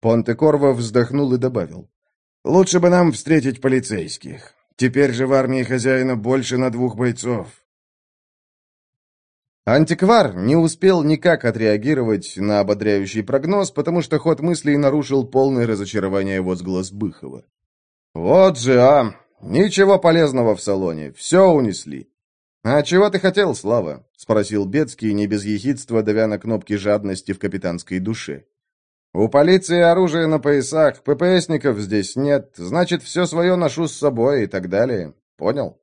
[SPEAKER 1] Понте-Корво вздохнул и добавил.
[SPEAKER 2] «Лучше бы нам встретить полицейских. Теперь же в армии хозяина больше на двух бойцов.
[SPEAKER 1] Антиквар не успел никак отреагировать на ободряющий прогноз, потому что ход мыслей нарушил полное разочарование возглас Быхова. «Вот же, а! Ничего полезного в салоне, все унесли!» «А чего ты хотел, Слава?» — спросил Бецкий, не без ехидства, давя на кнопки жадности в капитанской душе. У полиции оружие на поясах, ППСников здесь нет, значит, все свое ношу с собой и так далее. Понял?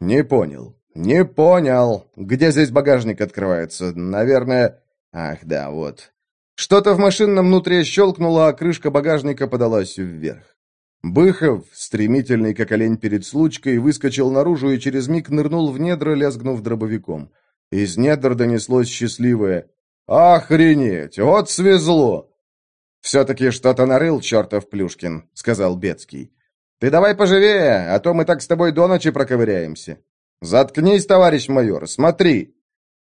[SPEAKER 1] Не понял. Не понял. Где здесь багажник открывается? Наверное... Ах, да, вот. Что-то в машинном внутри щелкнуло, а крышка багажника подалась вверх. Быхов, стремительный как олень перед случкой, выскочил наружу и через миг нырнул в недра, лязгнув дробовиком. Из недр донеслось счастливое «Охренеть! Вот свезло!» «Все-таки что-то нарыл, чертов Плюшкин», — сказал Бецкий. «Ты давай поживее, а то мы так с тобой до ночи проковыряемся». «Заткнись, товарищ майор, смотри!»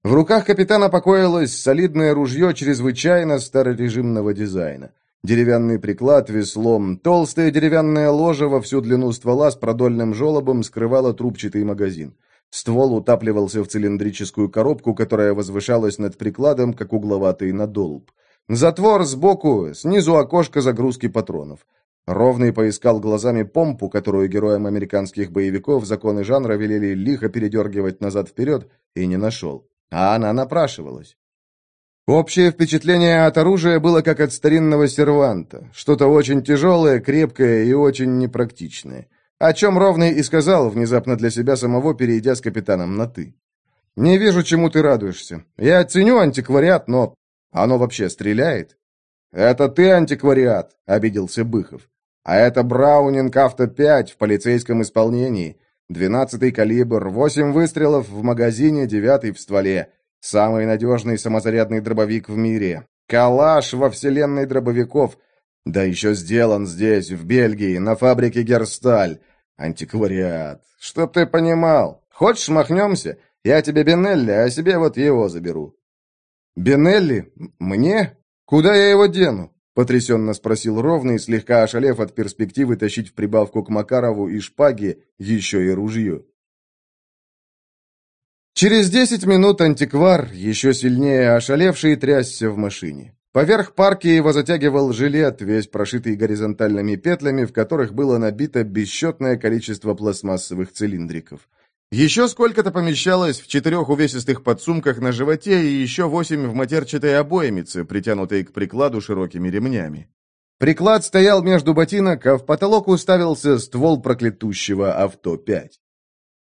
[SPEAKER 1] В руках капитана покоилось солидное ружье чрезвычайно старорежимного дизайна. Деревянный приклад веслом, толстая деревянная ложа во всю длину ствола с продольным желобом скрывала трубчатый магазин. Ствол утапливался в цилиндрическую коробку, которая возвышалась над прикладом, как угловатый надолб. Затвор сбоку, снизу окошко загрузки патронов. Ровный поискал глазами помпу, которую героям американских боевиков законы жанра велели лихо передергивать назад-вперед, и не нашел. А она напрашивалась. Общее впечатление от оружия было как от старинного серванта. Что-то очень тяжелое, крепкое и очень непрактичное. О чем Ровный и сказал, внезапно для себя самого, перейдя с капитаном на «ты». «Не вижу, чему ты радуешься. Я ценю антиквариат, но оно вообще стреляет?» «Это ты антиквариат», — обиделся Быхов. «А это Браунинг Авто-5 в полицейском исполнении. Двенадцатый калибр, восемь выстрелов в магазине, девятый в стволе. Самый надежный самозарядный дробовик в мире. Калаш во вселенной дробовиков. Да еще сделан здесь, в Бельгии, на фабрике Герсталь. Антиквариат. Чтоб ты понимал. Хочешь, махнемся? Я тебе Бенелли, а себе вот его заберу. «Бенелли? Мне? Куда я его дену?» Потрясенно спросил Ровный, слегка ошалев от перспективы тащить в прибавку к Макарову и шпаге еще и ружье. Через десять минут антиквар, еще сильнее ошалевший, трясся в машине. Поверх парки его затягивал жилет, весь прошитый горизонтальными петлями, в которых было набито бесчетное количество пластмассовых цилиндриков. Еще сколько-то помещалось в четырех увесистых подсумках на животе и еще восемь в матерчатой обоимице, притянутой к прикладу широкими ремнями. Приклад стоял между ботинок, а в потолок уставился ствол проклятущего авто-5.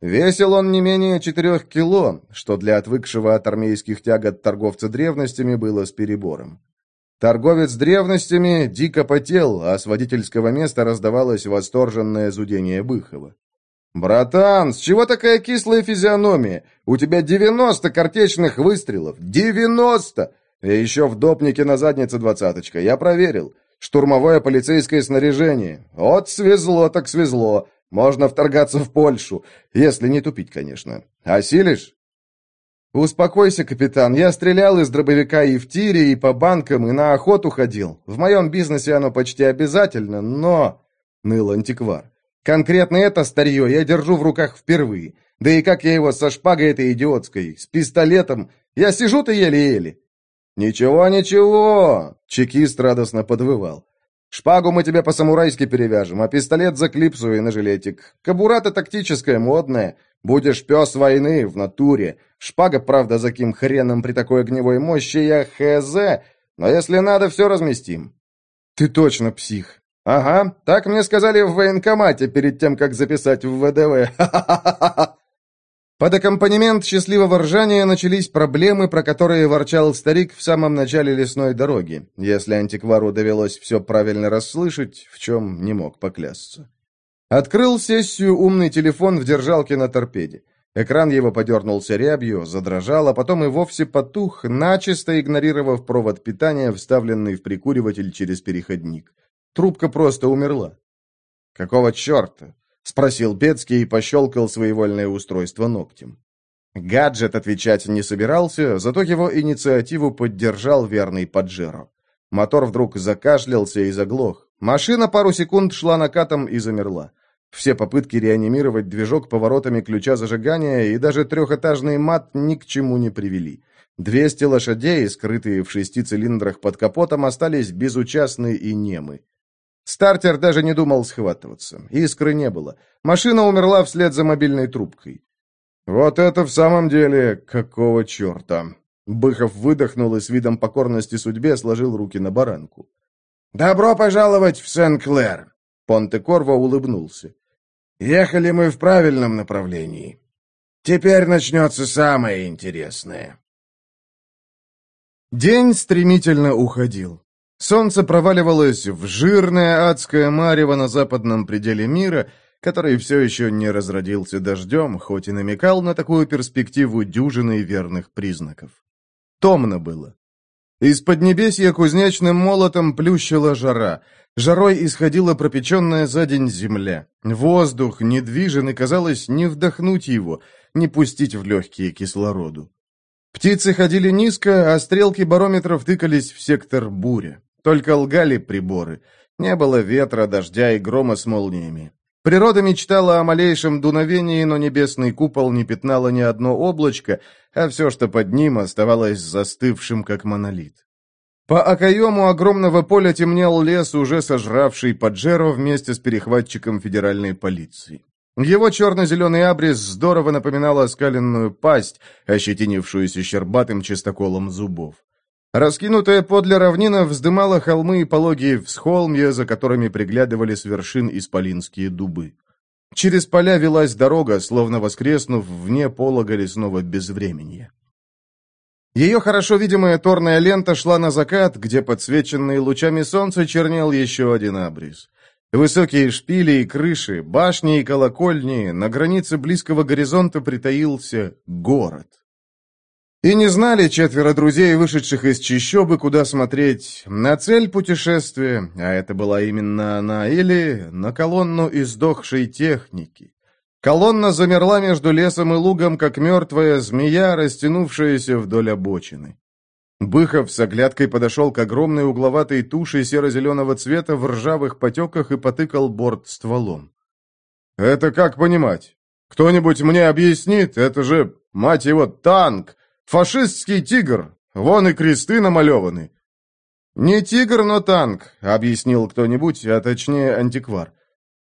[SPEAKER 1] Весил он не менее четырех кило, что для отвыкшего от армейских тягот торговца древностями было с перебором. Торговец древностями дико потел, а с водительского места раздавалось восторженное зудение Быхова. «Братан, с чего такая кислая физиономия? У тебя девяносто картечных выстрелов! Девяносто! И еще в допнике на заднице двадцаточка, я проверил. Штурмовое полицейское снаряжение. Вот свезло так свезло. Можно вторгаться в Польшу, если не тупить, конечно. Осилишь?» «Успокойся, капитан. Я стрелял из дробовика и в тире, и по банкам, и на охоту ходил. В моем бизнесе оно почти обязательно, но...» — ныл антиквар. Конкретно это старье я держу в руках впервые. Да и как я его со шпагой этой идиотской, с пистолетом, я сижу-то еле-еле. «Ничего, ничего!» — чекист радостно подвывал. «Шпагу мы тебе по-самурайски перевяжем, а пистолет за клипсу и на жилетик. Кобура-то тактическая, модная. Будешь пес войны в натуре. Шпага, правда, за кем хреном при такой огневой мощи я хз, но если надо, все разместим». «Ты точно псих», «Ага, так мне сказали в военкомате перед тем, как записать в ВДВ. Под аккомпанемент счастливого ржания начались проблемы, про которые ворчал старик в самом начале лесной дороги, если антиквару довелось все правильно расслышать, в чем не мог поклясться. Открыл сессию умный телефон в держалке на торпеде. Экран его подернулся рябью, задрожал, а потом и вовсе потух, начисто игнорировав провод питания, вставленный в прикуриватель через переходник. Трубка просто умерла. «Какого черта?» — спросил Пецкий и пощелкал своевольное устройство ногтем. Гаджет отвечать не собирался, зато его инициативу поддержал верный Паджеро. Мотор вдруг закашлялся и заглох. Машина пару секунд шла накатом и замерла. Все попытки реанимировать движок поворотами ключа зажигания и даже трехэтажный мат ни к чему не привели. Двести лошадей, скрытые в шести цилиндрах под капотом, остались безучастны и немы. Стартер даже не думал схватываться. Искры не было. Машина умерла вслед за мобильной трубкой. «Вот это в самом деле какого черта?» Быхов выдохнул и с видом покорности судьбе сложил руки на баранку. «Добро пожаловать в Сен-Клэр!» Понте-Корво улыбнулся. Ехали мы в правильном направлении. Теперь начнется самое интересное. День стремительно уходил. Солнце проваливалось в жирное адское марево на западном пределе мира, который все еще не разродился дождем, хоть и намекал на такую перспективу дюжины верных признаков. Томно было. Из поднебесья кузнечным молотом плющила жара — Жарой исходила пропеченная за день земля. Воздух недвижен, и казалось не вдохнуть его, не пустить в легкие кислороду. Птицы ходили низко, а стрелки барометров тыкались в сектор буря. Только лгали приборы. Не было ветра, дождя и грома с молниями. Природа мечтала о малейшем дуновении, но небесный купол не пятнало ни одно облачко, а все, что под ним, оставалось застывшим, как монолит. По окоему огромного поля темнел лес, уже сожравший Паджеро вместе с перехватчиком федеральной полиции. Его черно-зеленый абрис здорово напоминал оскаленную пасть, ощетинившуюся щербатым чистоколом зубов. Раскинутая подле равнина вздымала холмы и пологие всхолмья, за которыми приглядывали с вершин исполинские дубы. Через поля велась дорога, словно воскреснув вне полога лесного безвременья. Ее хорошо видимая торная лента шла на закат, где, подсвеченный лучами солнца, чернел еще один абрис. Высокие шпили и крыши, башни и колокольни, на границе близкого горизонта притаился город. И не знали четверо друзей, вышедших из чищобы, куда смотреть, на цель путешествия, а это была именно она, или на колонну издохшей техники. Колонна замерла между лесом и лугом, как мертвая змея, растянувшаяся вдоль обочины. Быхов с оглядкой подошел к огромной угловатой туше серо-зеленого цвета в ржавых потеках и потыкал борт стволом. «Это как понимать? Кто-нибудь мне объяснит? Это же, мать его, танк! Фашистский тигр! Вон и кресты намалеваны!» «Не тигр, но танк», — объяснил кто-нибудь, а точнее антиквар.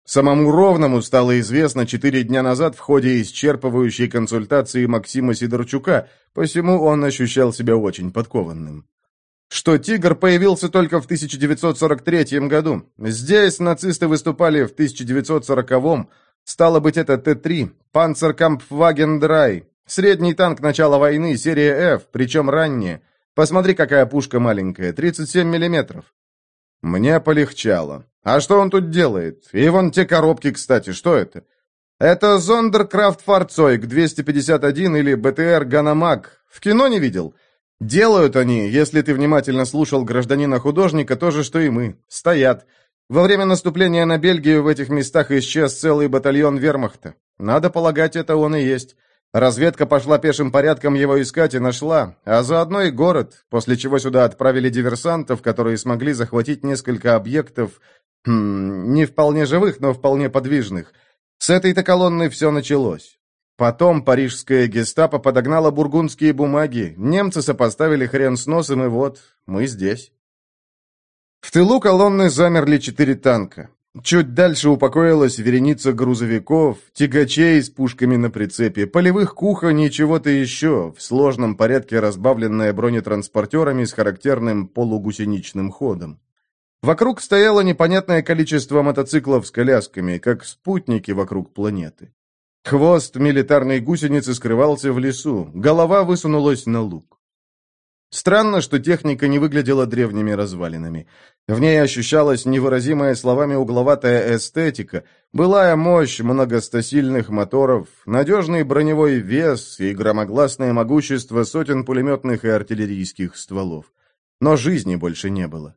[SPEAKER 1] Самому Ровному стало известно четыре дня назад в ходе исчерпывающей консультации Максима Сидорчука, посему он ощущал себя очень подкованным. Что «Тигр» появился только в 1943 году. Здесь нацисты выступали в 1940-м. Стало быть, это Т-3, Panzerkampfwagen drei, средний танк начала войны, серия F, причем ранняя. Посмотри, какая пушка маленькая, 37 миллиметров. Мне полегчало. А что он тут делает? И вон те коробки, кстати, что это? Это Sonderkraftfahrzeug 251 или БТР Ганомаг. В кино не видел? Делают они, если ты внимательно слушал гражданина-художника, то же, что и мы. Стоят. Во время наступления на Бельгию в этих местах исчез целый батальон вермахта. Надо полагать, это он и есть. Разведка пошла пешим порядком его искать и нашла, а заодно и город, после чего сюда отправили диверсантов, которые смогли захватить несколько объектов, хм, не вполне живых, но вполне подвижных. С этой-то колонны все началось. Потом парижская гестапо подогнала бургундские бумаги, немцы сопоставили хрен с носом, и вот мы здесь. В тылу колонны замерли четыре танка. Чуть дальше упокоилась вереница грузовиков, тягачей с пушками на прицепе, полевых кухонь и чего-то еще, в сложном порядке разбавленная бронетранспортерами с характерным полугусеничным ходом. Вокруг стояло непонятное количество мотоциклов с колясками, как спутники вокруг планеты. Хвост милитарной гусеницы скрывался в лесу, голова высунулась на луг. Странно, что техника не выглядела древними развалинами. В ней ощущалась невыразимая словами угловатая эстетика, былая мощь многостасильных моторов, надежный броневой вес и громогласное могущество сотен пулеметных и артиллерийских стволов. Но жизни больше не было.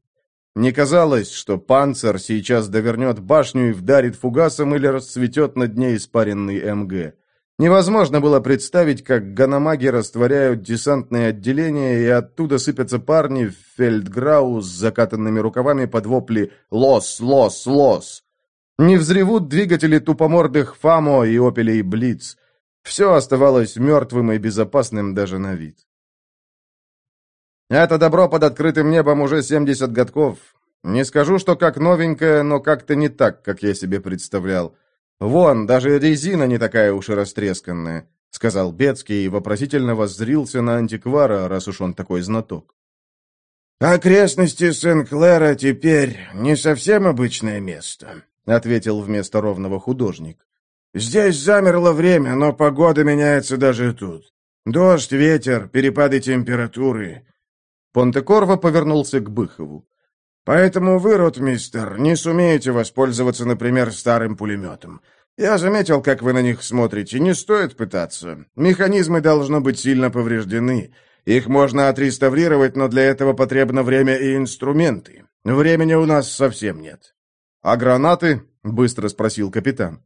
[SPEAKER 1] Не казалось, что панцир сейчас довернет башню и вдарит фугасом или расцветет над ней испаренный МГ. Невозможно было представить, как ганамаги растворяют десантные отделения, и оттуда сыпятся парни в фельдграу с закатанными рукавами под вопли «Лос! Лос! Лос!». Не взревут двигатели тупомордых «Фамо» и «Опелей Блиц». Все оставалось мертвым и безопасным даже на вид. Это добро под открытым небом уже 70 годков. Не скажу, что как новенькое, но как-то не так, как я себе представлял. «Вон, даже резина не такая уж и растресканная», — сказал Бецкий и вопросительно воззрился на антиквара, раз уж он такой знаток.
[SPEAKER 2] «Окрестности Сен-Клэра теперь не совсем обычное место», — ответил вместо ровного художник. «Здесь замерло время, но погода меняется даже тут. Дождь, ветер, перепады температуры».
[SPEAKER 1] Понтекорво повернулся к Быхову.
[SPEAKER 2] Поэтому вы, ротмистер, не сумеете воспользоваться, например, старым пулеметом. Я заметил, как вы на них смотрите. Не стоит пытаться. Механизмы должны быть сильно повреждены. Их можно отреставрировать, но для этого потребно время и инструменты. Времени у нас совсем нет.
[SPEAKER 1] «А гранаты?» — быстро спросил капитан.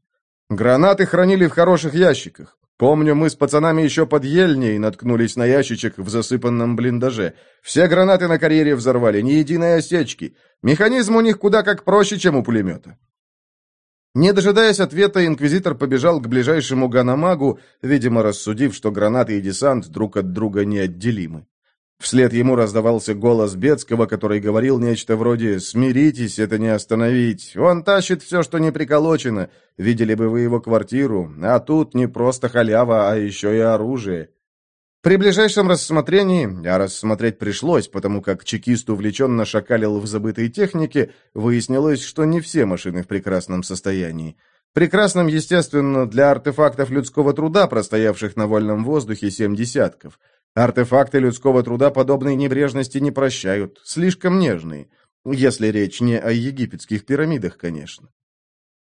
[SPEAKER 1] «Гранаты хранили в хороших ящиках. Помню, мы с пацанами еще под Ельней наткнулись на ящичек в засыпанном блиндаже. Все гранаты на карьере взорвали, ни единой осечки. Механизм у них куда как проще, чем у пулемета. Не дожидаясь ответа, инквизитор побежал к ближайшему ганамагу, видимо, рассудив, что гранаты и десант друг от друга неотделимы. Вслед ему раздавался голос Бецкого, который говорил нечто вроде «Смиритесь, это не остановить. Он тащит все, что не приколочено. Видели бы вы его квартиру. А тут не просто халява, а еще и оружие». При ближайшем рассмотрении, а рассмотреть пришлось, потому как чекист увлеченно шакалил в забытой технике, выяснилось, что не все машины в прекрасном состоянии. Прекрасным, естественно, для артефактов людского труда, простоявших на вольном воздухе семь десятков – Артефакты людского труда подобной небрежности не прощают, слишком нежные, если речь не о египетских пирамидах, конечно.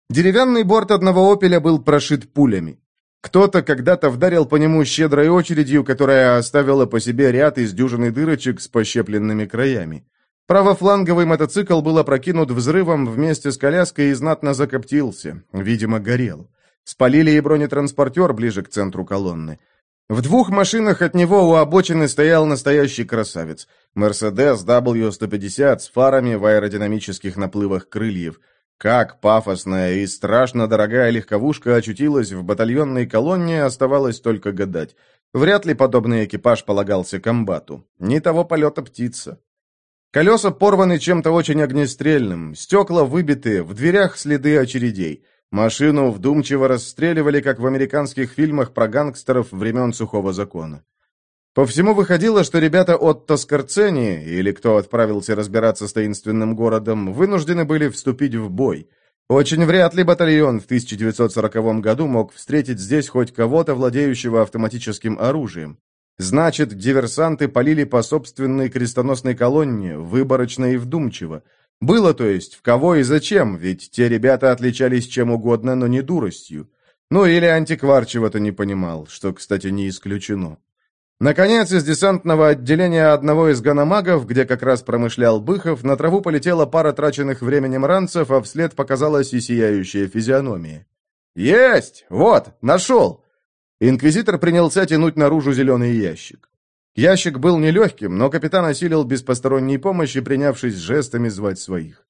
[SPEAKER 1] Деревянный борт одного «Опеля» был прошит пулями. Кто-то когда-то вдарил по нему щедрой очередью, которая оставила по себе ряд из дюжины дырочек с пощепленными краями. Правофланговый мотоцикл был опрокинут взрывом вместе с коляской и знатно закоптился, видимо, горел. Спалили и бронетранспортер ближе к центру колонны. В двух машинах от него у обочины стоял настоящий красавец. Мерседес W150 с фарами в аэродинамических наплывах крыльев. Как пафосная и страшно дорогая легковушка очутилась в батальонной колонне, оставалось только гадать. Вряд ли подобный экипаж полагался комбату. Не того полета птица. Колеса порваны чем-то очень огнестрельным, стекла выбиты, в дверях следы очередей. Машину вдумчиво расстреливали, как в американских фильмах про гангстеров времен Сухого Закона. По всему выходило, что ребята от Тоскарцени, или кто отправился разбираться с таинственным городом, вынуждены были вступить в бой. Очень вряд ли батальон в 1940 году мог встретить здесь хоть кого-то, владеющего автоматическим оружием. Значит, диверсанты полили по собственной крестоносной колонне, выборочно и вдумчиво. Было, то есть, в кого и зачем, ведь те ребята отличались чем угодно, но не дуростью. Ну или антиквар чего-то не понимал, что, кстати, не исключено. Наконец, из десантного отделения одного из ганамагов, где как раз промышлял Быхов, на траву полетела пара траченных временем ранцев, а вслед показалась и сияющая физиономия. «Есть! Вот! Нашел!» Инквизитор принялся тянуть наружу зеленый ящик. Ящик был нелегким, но капитан осилил без посторонней помощи, принявшись жестами звать своих.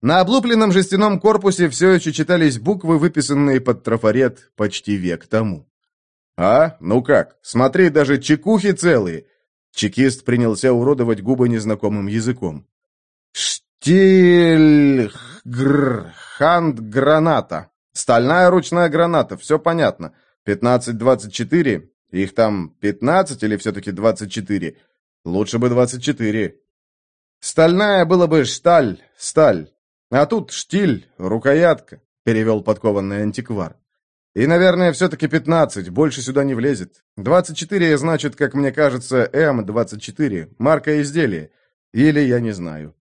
[SPEAKER 1] На облупленном жестяном корпусе все еще читались буквы, выписанные под трафарет почти век тому. «А? Ну как? Смотри, даже чекухи целые!» Чекист принялся уродовать губы незнакомым языком. «Штиль... гр... ханд граната. Стальная ручная граната, все понятно. Пятнадцать двадцать четыре. Их там 15 или все-таки 24? Лучше бы 24. Стальная было бы шталь, сталь. А тут штиль, рукоятка, перевел подкованный антиквар. И, наверное, все-таки 15, больше сюда не влезет. 24 значит, как мне кажется, М24, марка изделия. Или я не знаю.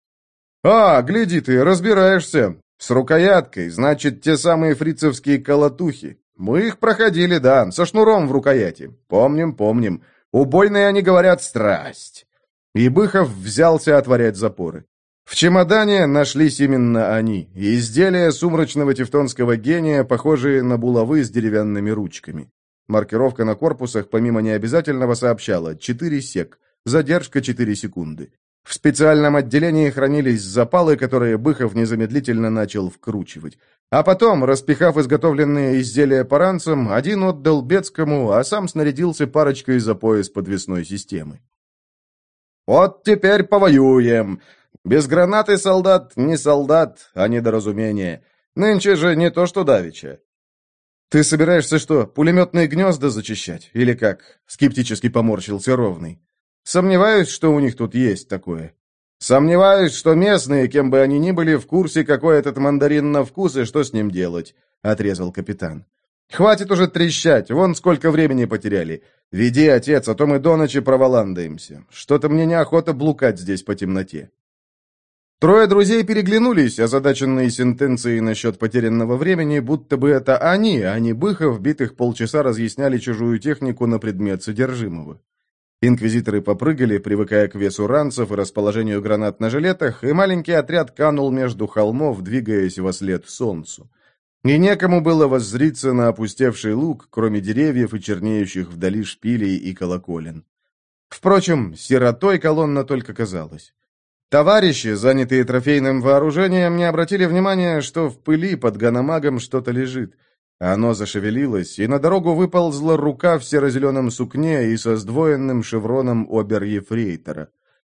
[SPEAKER 1] А, гляди ты, разбираешься. С рукояткой, значит, те самые фрицевские колотухи. Мы их проходили, да, со шнуром в рукояти. Помним, помним. Убойные они говорят страсть. И взялся отворять запоры. В чемодане нашлись именно они, изделия сумрачного тевтонского гения, похожие на булавы с деревянными ручками. Маркировка на корпусах, помимо необязательного, сообщала 4 сек, задержка 4 секунды. В специальном отделении хранились запалы, которые Быхов незамедлительно начал вкручивать. А потом, распихав изготовленные изделия по ранцам, один отдал Бецкому, а сам снарядился парочкой за пояс подвесной системы. «Вот теперь повоюем. Без гранаты солдат не солдат, а недоразумение. Нынче же не то что давеча. Ты собираешься что, пулеметные гнезда зачищать? Или как? Скептически поморщился Ровный. Сомневаюсь, что у них тут есть такое. Сомневаюсь, что местные, кем бы они ни были, в курсе, какой этот мандарин на вкус и что с ним делать, отрезал капитан. Хватит уже трещать, вон сколько времени потеряли. Веди, отец, а то мы до ночи проволандаемся. Что-то мне неохота блукать здесь по темноте. Трое друзей переглянулись, озадаченные сентенцией насчет потерянного времени, будто бы это они, а не Быхов, битых полчаса разъясняли чужую технику на предмет содержимого. Инквизиторы попрыгали, привыкая к весу ранцев и расположению гранат на жилетах, и маленький отряд канул между холмов, двигаясь во след солнцу. И некому было воззриться на опустевший луг, кроме деревьев и чернеющих вдали шпилей и колоколен. Впрочем, сиротой колонна только казалась. Товарищи, занятые трофейным вооружением, не обратили внимания, что в пыли под ганамагом что-то лежит. Оно зашевелилось, и на дорогу выползла рука в серо-зеленом сукне и со сдвоенным шевроном обер-ефрейтора.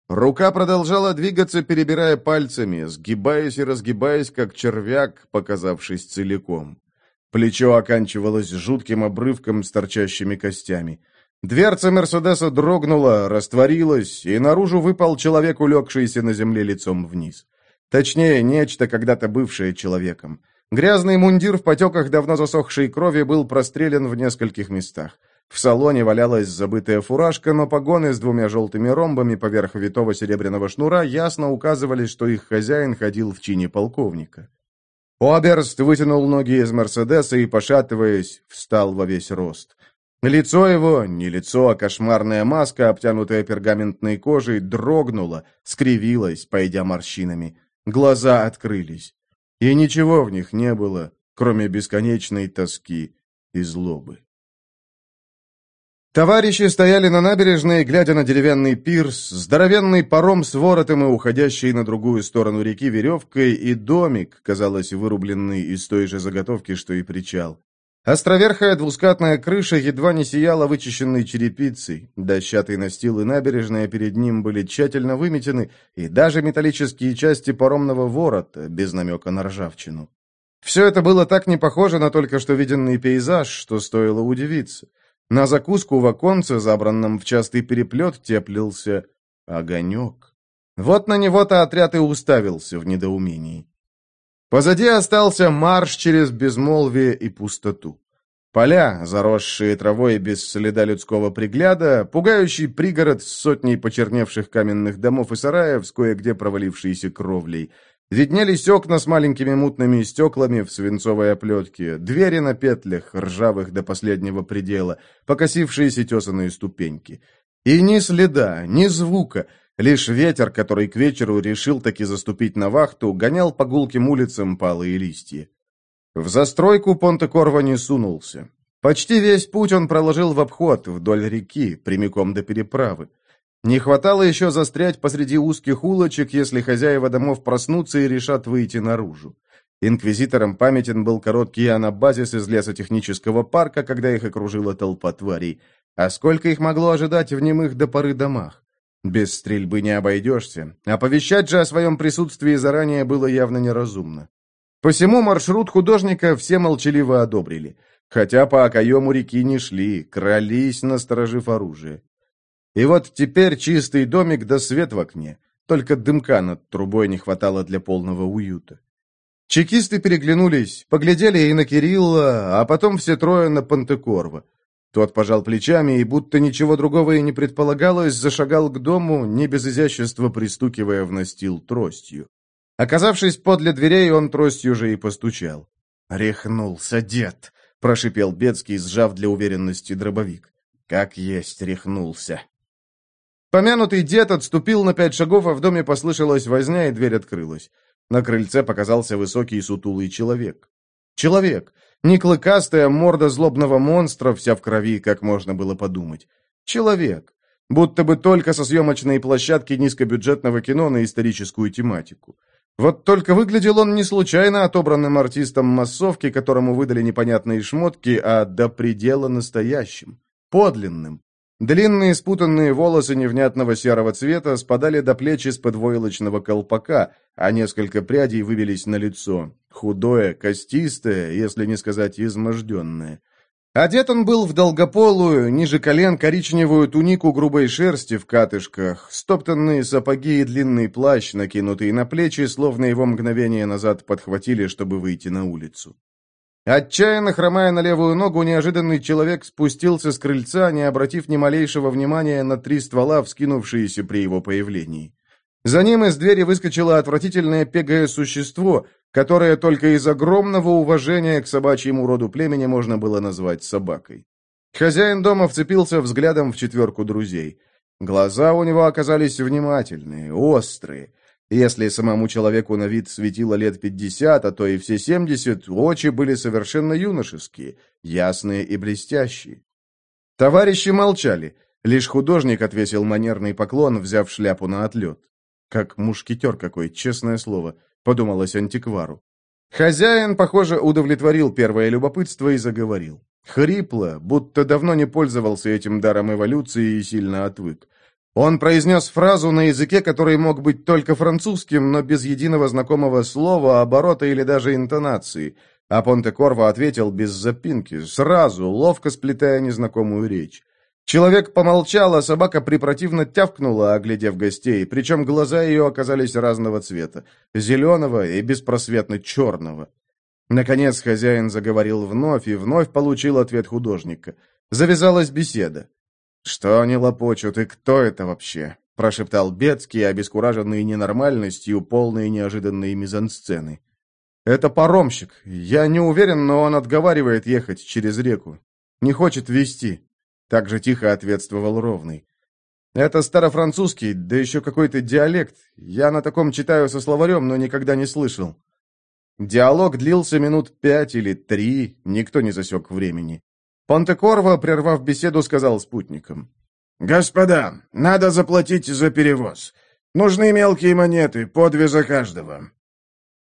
[SPEAKER 1] Рука продолжала двигаться, перебирая пальцами, сгибаясь и разгибаясь, как червяк, показавшись целиком. Плечо оканчивалось жутким обрывком с торчащими костями. Дверца Мерседеса дрогнула, растворилась, и наружу выпал человек, улегшийся на земле лицом вниз. Точнее, нечто, когда-то бывшее человеком. Грязный мундир в потеках давно засохшей крови был прострелен в нескольких местах. В салоне валялась забытая фуражка, но погоны с двумя желтыми ромбами поверх витого серебряного шнура ясно указывали, что их хозяин ходил в чине полковника. Оберст вытянул ноги из Мерседеса и, пошатываясь, встал во весь рост. Лицо его, не лицо, а кошмарная маска, обтянутая пергаментной кожей, дрогнула, скривилась, пойдя морщинами. Глаза открылись. И ничего в них не было, кроме бесконечной тоски и злобы. Товарищи стояли на набережной, глядя на деревянный пирс, здоровенный паром с воротом и уходящий на другую сторону реки веревкой, и домик, казалось, вырубленный из той же заготовки, что и причал. Островерхая двускатная крыша едва не сияла вычищенной черепицей, дощатый настил и набережная перед ним были тщательно выметены, и даже металлические части паромного ворота, без намека на ржавчину. Все это было так не похоже на только что виденный пейзаж, что стоило удивиться. На закуску в оконце, забранном в частый переплет, теплился огонек. Вот на него-то отряд и уставился в недоумении. Позади остался марш через безмолвие и пустоту. Поля, заросшие травой без следа людского пригляда, пугающий пригород с сотней почерневших каменных домов и сараев с кое-где провалившейся кровлей. Виднелись окна с маленькими мутными стеклами в свинцовой оплетке, двери на петлях, ржавых до последнего предела, покосившиеся тесаные ступеньки. И ни следа, ни звука — Лишь ветер, который к вечеру решил таки заступить на вахту, гонял по гулким улицам палые листья. В застройку Понте-Корво не сунулся. Почти весь путь он проложил в обход, вдоль реки, прямиком до переправы. Не хватало еще застрять посреди узких улочек, если хозяева домов проснутся и решат выйти наружу. Инквизиторам памятен был короткий анабазис из лесотехнического парка, когда их окружила толпа тварей. А сколько их могло ожидать в немых до поры домах? Без стрельбы не обойдешься. Оповещать же о своем присутствии заранее было явно неразумно. Посему маршрут художника все молчаливо одобрили. Хотя по окоему реки не шли, крались, насторожив оружие. И вот теперь чистый домик да свет в окне. Только дымка над трубой не хватало для полного уюта. Чекисты переглянулись, поглядели и на Кирилла, а потом все трое на Пантекорва. Тот пожал плечами и, будто ничего другого и не предполагалось, зашагал к дому, не без изящества пристукивая в настил тростью. Оказавшись подле дверей, он тростью же и постучал. «Рехнулся дед!» — прошипел Бецкий, сжав для уверенности дробовик. «Как есть рехнулся!» Помянутый дед отступил на пять шагов, а в доме послышалась возня, и дверь открылась. На крыльце показался высокий сутулый человек. Человек. Не клыкастая морда злобного монстра, вся в крови, как можно было подумать. Человек. Будто бы только со съемочной площадки низкобюджетного кино на историческую тематику. Вот только выглядел он не случайно отобранным артистом массовки, которому выдали непонятные шмотки, а до предела настоящим, подлинным. Длинные спутанные волосы невнятного серого цвета спадали до плеч из-под войлочного колпака, а несколько прядей выбились на лицо. Худое, костистое, если не сказать изможденное. Одет он был в долгополую, ниже колен коричневую тунику грубой шерсти в катышках, стоптанные сапоги и длинный плащ, накинутый на плечи, словно его мгновение назад подхватили, чтобы выйти на улицу. Отчаянно хромая на левую ногу, неожиданный человек спустился с крыльца, не обратив ни малейшего внимания на три ствола, вскинувшиеся при его появлении. За ним из двери выскочило отвратительное пегое существо, которое только из огромного уважения к собачьему роду племени можно было назвать собакой. Хозяин дома вцепился взглядом в четверку друзей. Глаза у него оказались внимательные, острые, если самому человеку на вид светило лет пятьдесят, а то и все семьдесят, очи были совершенно юношеские, ясные и блестящие. Товарищи молчали. Лишь художник отвесил манерный поклон, взяв шляпу на отлет. Как мушкетер какой, честное слово, подумалось антиквару. Хозяин, похоже, удовлетворил первое любопытство и заговорил. Хрипло, будто давно не пользовался этим даром эволюции и сильно отвык. Он произнес фразу на языке, который мог быть только французским, но без единого знакомого слова, оборота или даже интонации. А Понте-Корво ответил без запинки, сразу, ловко сплетая незнакомую речь. Человек помолчал, а собака препротивно тявкнула, оглядев гостей, причем глаза ее оказались разного цвета — зеленого и беспросветно черного. Наконец хозяин заговорил вновь и вновь получил ответ художника. Завязалась беседа. «Что они лопочут, и кто это вообще?» — прошептал Бецкий, обескураженный ненормальностью, полной неожиданной мизансцены. «Это паромщик. Я не уверен, но он отговаривает ехать через реку. Не хочет вести». Так же тихо ответствовал Ровный. «Это старофранцузский, да еще какой-то диалект. Я на таком читаю со словарем, но никогда не слышал». Диалог длился минут пять или три, никто не засек времени. Понтекорво, прервав беседу, сказал спутникам. «Господа, надо заплатить за перевоз. Нужны мелкие монеты, по две за каждого».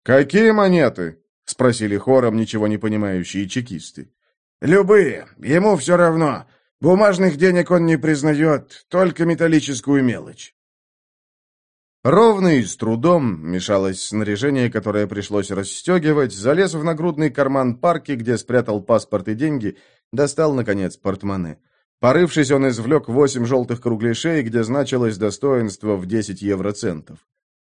[SPEAKER 1] «Какие монеты?» — спросили хором ничего не понимающие чекисты. «Любые. Ему все равно. Бумажных денег он не признает, только металлическую мелочь». Ровный, с трудом, мешалось снаряжение, которое пришлось расстегивать, залез в нагрудный карман парки, где спрятал паспорт и деньги, достал, наконец, портмоне. Порывшись, он извлек восемь желтых кругляшей, где значилось достоинство в десять евроцентов.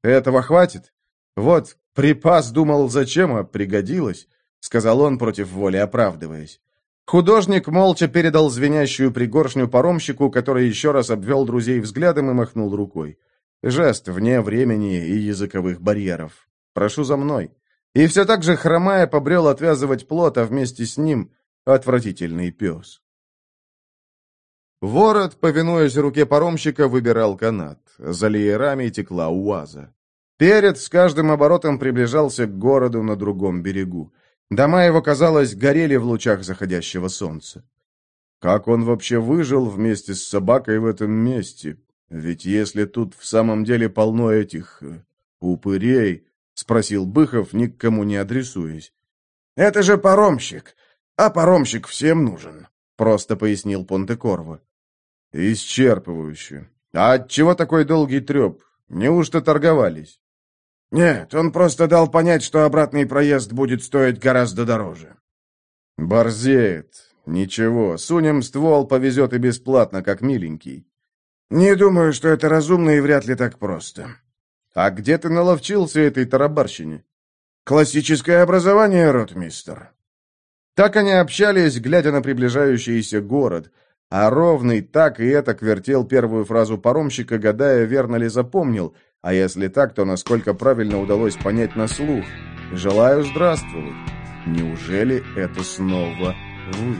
[SPEAKER 1] «Этого хватит? Вот, припас думал, зачем, а пригодилось», — сказал он, против воли оправдываясь. Художник молча передал звенящую пригоршню паромщику, который еще раз обвел друзей взглядом и махнул рукой. Жест вне времени и языковых барьеров. Прошу за мной. И все так же, хромая, побрел отвязывать плот, а вместе с ним отвратительный пес. Ворот, повинуясь руке паромщика, выбирал канат. За леерами текла уаза. Перед с каждым оборотом приближался к городу на другом берегу. Дома его, казалось, горели в лучах заходящего солнца. Как он вообще выжил вместе с собакой в этом месте? Ведь если тут в самом деле полно этих... Э, упырей, спросил Быхов, ни к кому не адресуясь. Это же паромщик, а паромщик всем нужен, просто пояснил Понте-Корво. Исчерпывающе. А от чего такой долгий треп? Неужто торговались? Нет, он просто дал понять, что обратный проезд будет стоить гораздо дороже. Борзеет. Ничего, сунем ствол, повезет и бесплатно, как миленький. «Не думаю, что это разумно и вряд ли так просто». «А где ты наловчился этой тарабарщине?»
[SPEAKER 2] Классическое образование, ротмистер».
[SPEAKER 1] Так они общались, глядя на приближающийся город, а Ровный так и это вертел первую фразу паромщика, гадая, верно ли запомнил, а если так, то насколько правильно удалось понять на слух. «Желаю здравствовать». Неужели это снова вы?